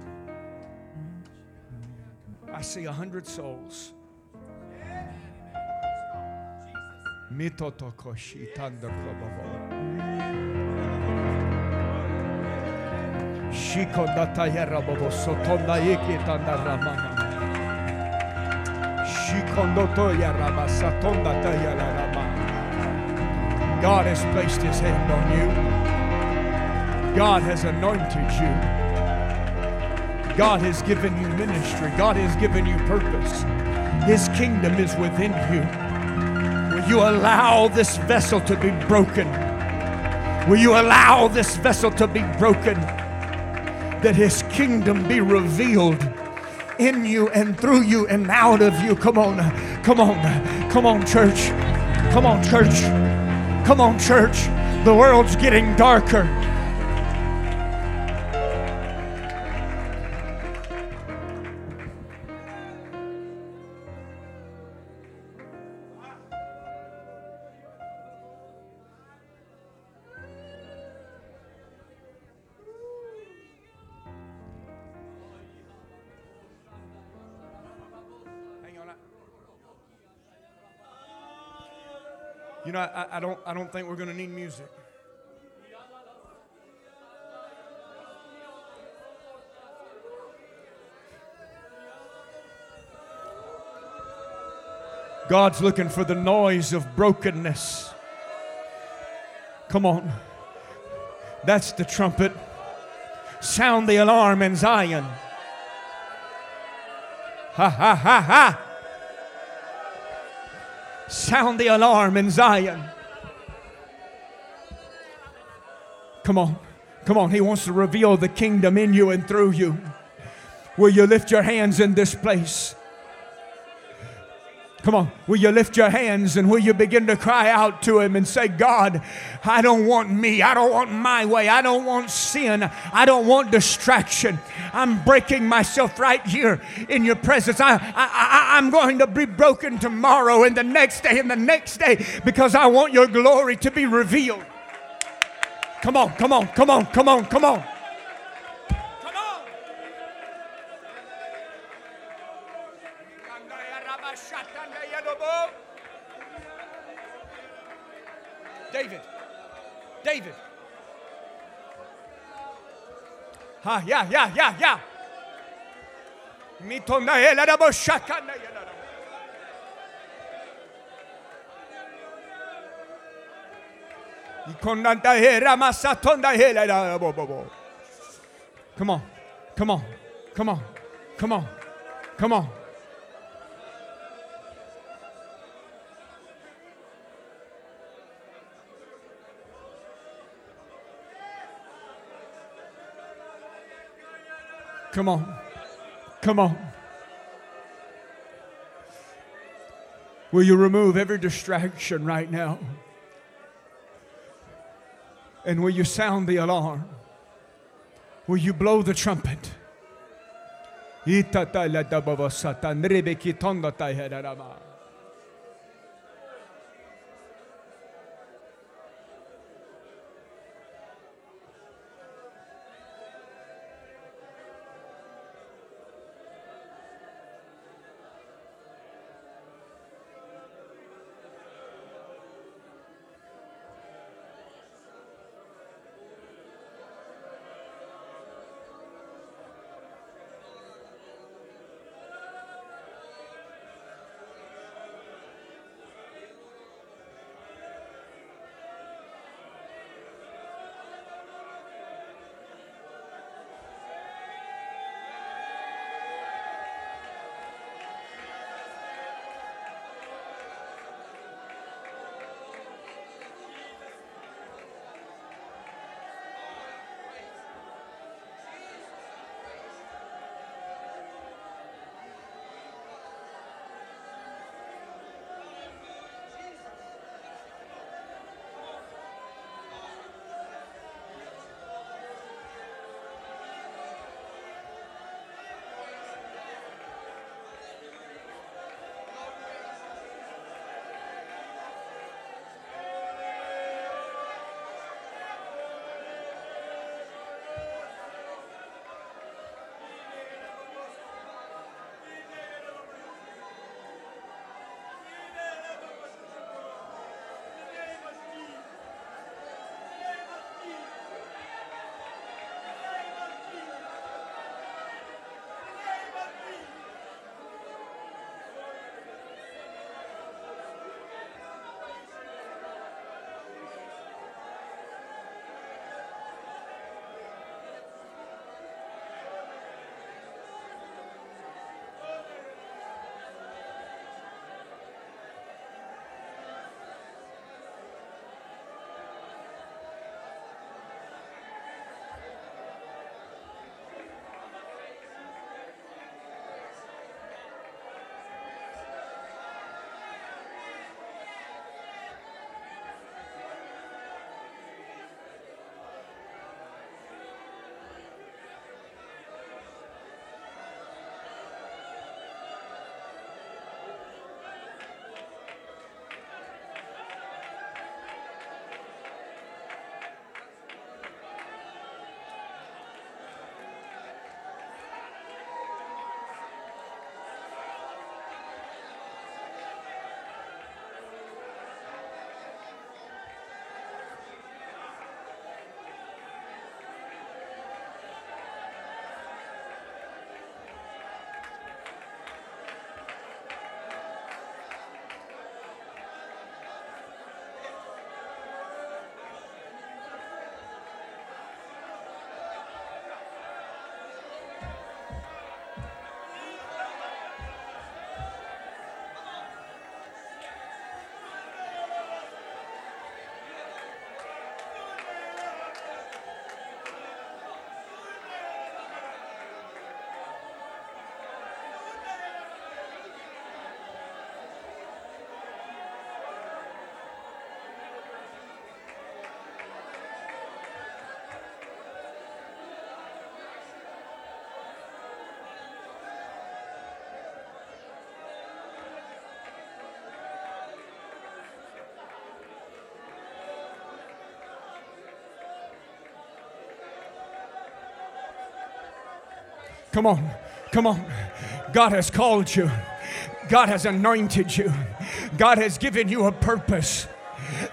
I see a hundred souls. Mitotokoshi tandarababa. Shikonda yarababo sotonda yeki tandaramama. Shikondoto yaraba satonda tayalarama. God has placed his hand on you. God has anointed you. God has given you ministry. God has given you purpose. His kingdom is within you. You allow this vessel to be broken? Will you allow this vessel to be broken? That His kingdom be revealed in you and through you and out of you. Come on, come on, come on, church. Come on, church. Come on, church. The world's getting darker. I, I don't. I don't think we're going to need music. God's looking for the noise of brokenness. Come on. That's the trumpet. Sound the alarm in Zion. Ha ha ha ha. Sound the alarm in Zion. Come on. Come on, He wants to reveal the kingdom in you and through you. Will you lift your hands in this place? Come on, will you lift your hands and will you begin to cry out to Him and say, God, I don't want me. I don't want my way. I don't want sin. I don't want distraction. I'm breaking myself right here in your presence. I, I, I, I'm going to be broken tomorrow and the next day and the next day because I want your glory to be revealed. Come on, come on, come on, come on, come on. David. David. Ah, yeah, yeah, yeah, yeah. Come on, come on, come on, come on, come on. Come on. Come on. Will you remove every distraction right now? And will you sound the alarm? Will you blow the trumpet? Ita la da baba satan rebeki tonda ta. Come on, come on. God has called you. God has anointed you. God has given you a purpose.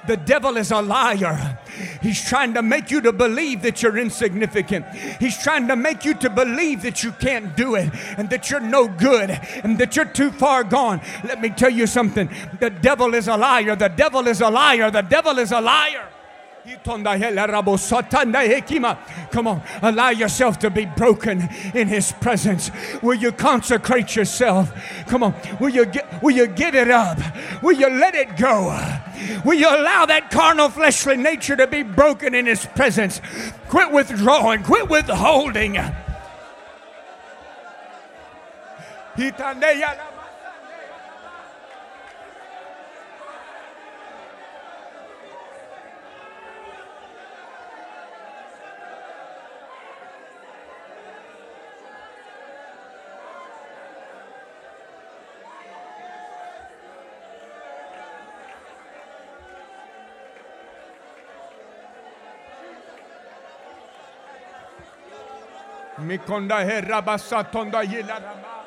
The devil is a liar. He's trying to make you to believe that you're insignificant. He's trying to make you to believe that you can't do it and that you're no good and that you're too far gone. Let me tell you something. The devil is a liar. The devil is a liar. The devil is a liar. Come on, allow yourself to be broken in His presence. Will you consecrate yourself? Come on, will you get, will you give it up? Will you let it go? Will you allow that carnal, fleshly nature to be broken in His presence? Quit withdrawing, quit withholding. Mikonda he rabasatonda yilarama.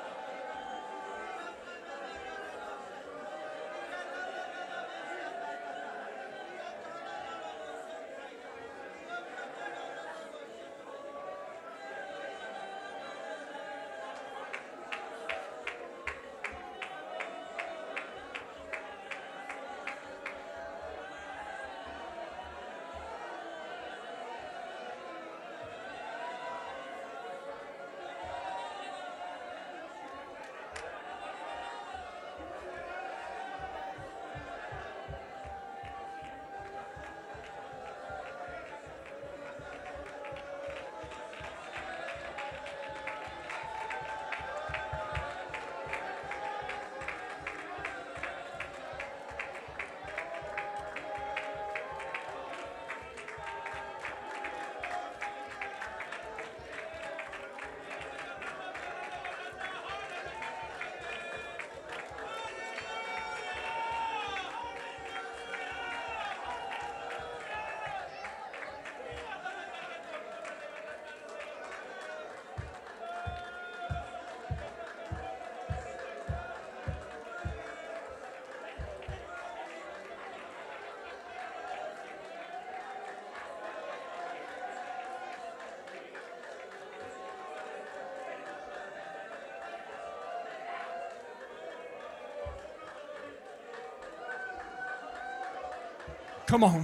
Come on,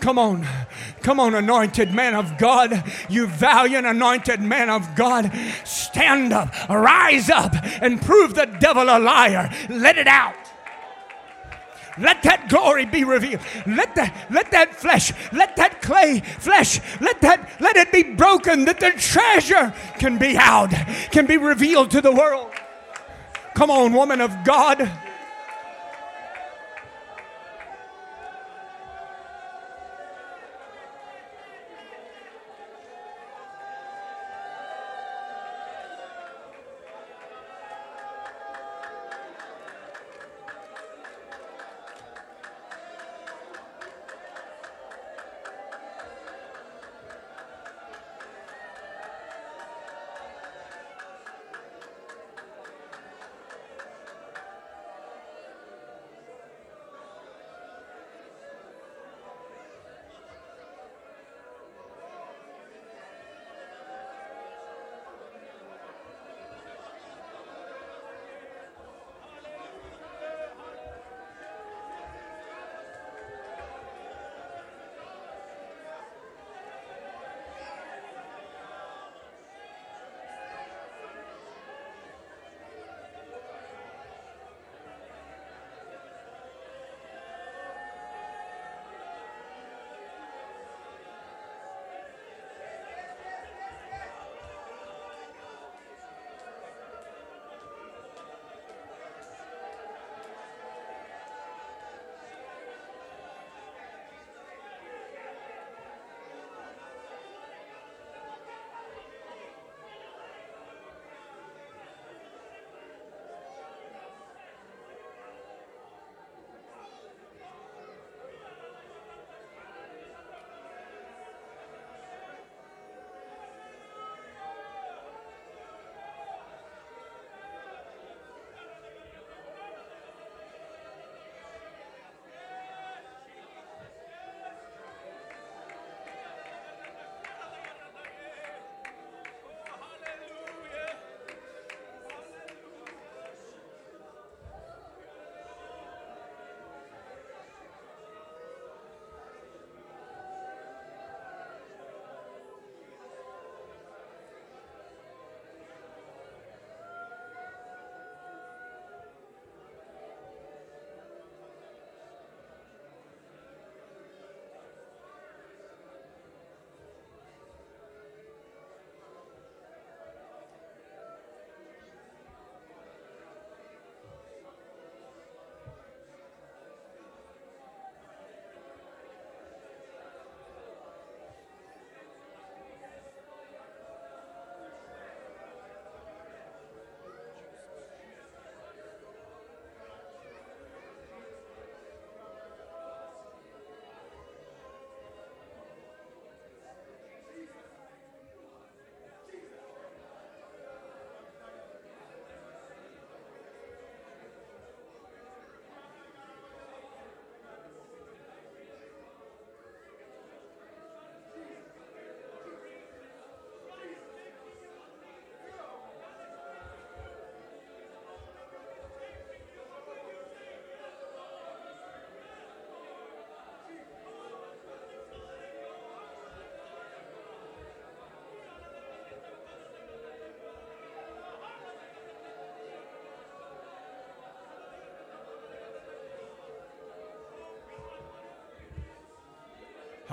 come on, come on, anointed man of God, you valiant anointed man of God. Stand up, rise up, and prove the devil a liar. Let it out. Let that glory be revealed. Let that, let that flesh, let that clay flesh, let that, let it be broken that the treasure can be out, can be revealed to the world. Come on, woman of God.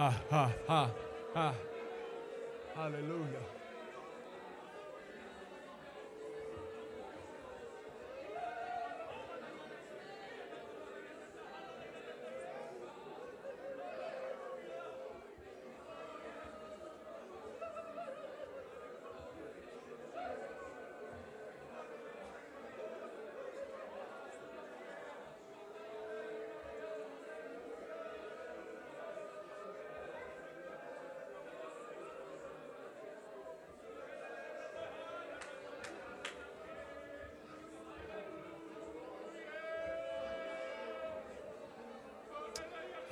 Ha, ha, ha, ha. Hallelujah.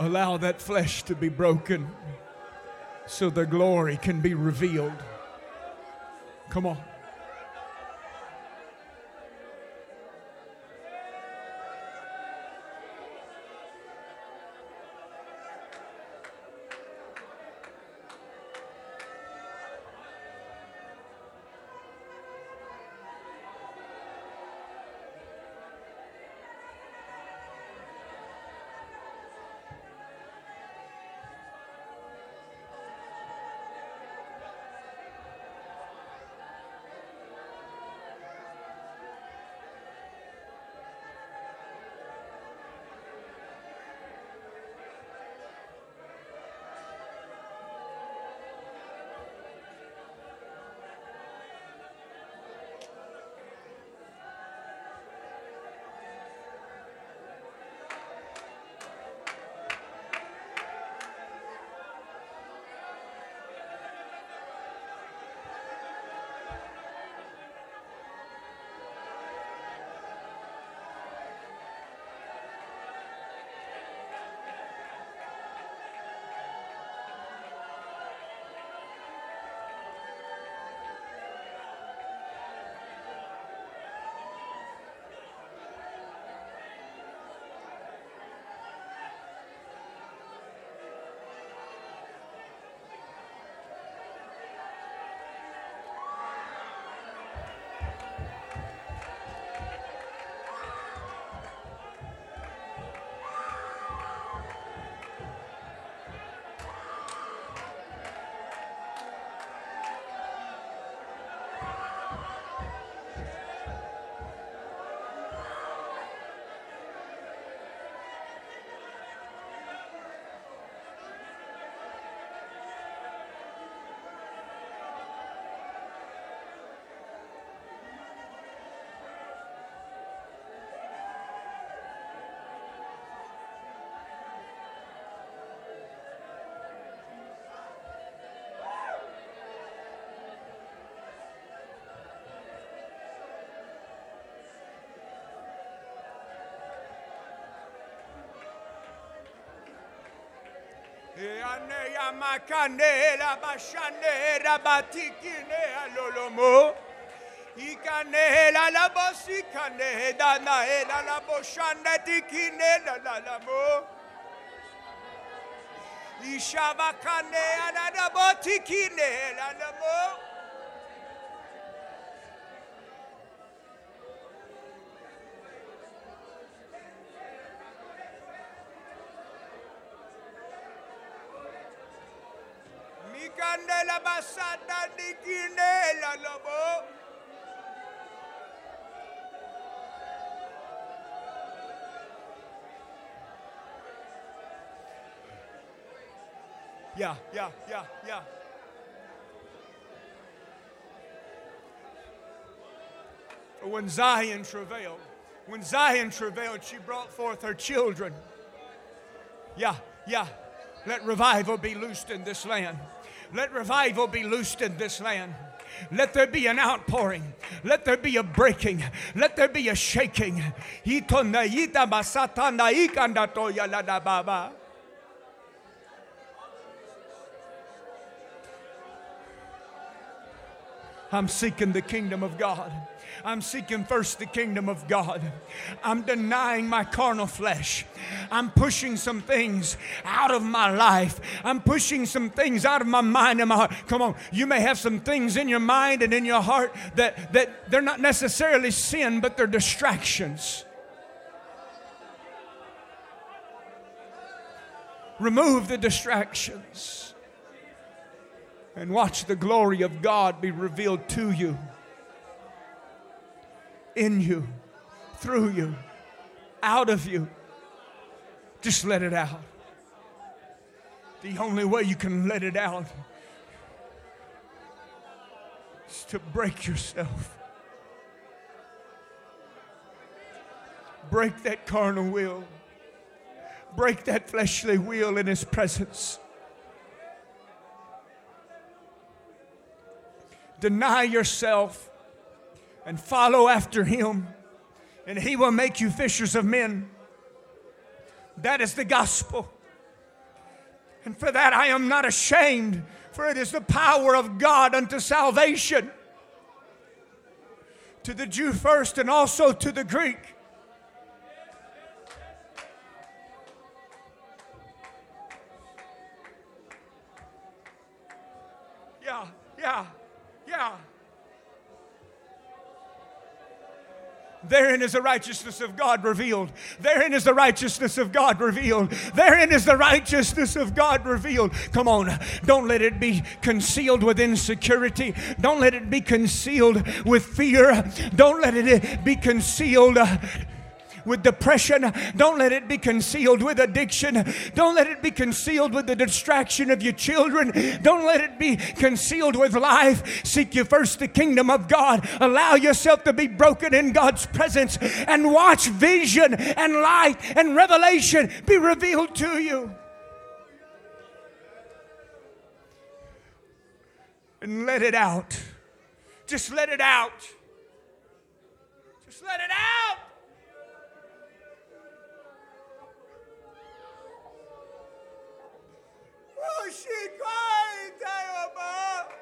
Allow that flesh to be broken so the glory can be revealed. Come on. Ane ya makane la bashane la batikine alolomo. Ikane la la bosikane dana la la tikine la la la la Yeah, yeah, yeah, yeah. When Zion travailed, when Zion travailed, she brought forth her children. Yeah, yeah. Let revival be loosed in this land. Let revival be loosed in this land. Let there be an outpouring. Let there be a breaking. Let there be a shaking. I'm seeking the kingdom of God. I'm seeking first the kingdom of God. I'm denying my carnal flesh. I'm pushing some things out of my life. I'm pushing some things out of my mind and my heart. Come on, you may have some things in your mind and in your heart that, that they're not necessarily sin, but they're distractions. Remove the distractions and watch the glory of God be revealed to you in you, through you, out of you. Just let it out. The only way you can let it out is to break yourself. Break that carnal will. Break that fleshly will in His presence. Deny yourself and follow after him, and he will make you fishers of men. That is the gospel. And for that I am not ashamed, for it is the power of God unto salvation to the Jew first and also to the Greek. Yeah, yeah, yeah. Therein is the righteousness of God revealed. Therein is the righteousness of God revealed. Therein is the righteousness of God revealed. Come on, don't let it be concealed with insecurity. Don't let it be concealed with fear. Don't let it be concealed with depression. Don't let it be concealed with addiction. Don't let it be concealed with the distraction of your children. Don't let it be concealed with life. Seek you first the kingdom of God. Allow yourself to be broken in God's presence and watch vision and light and revelation be revealed to you. And let it out. Just let it out. Just let it out. Senhor.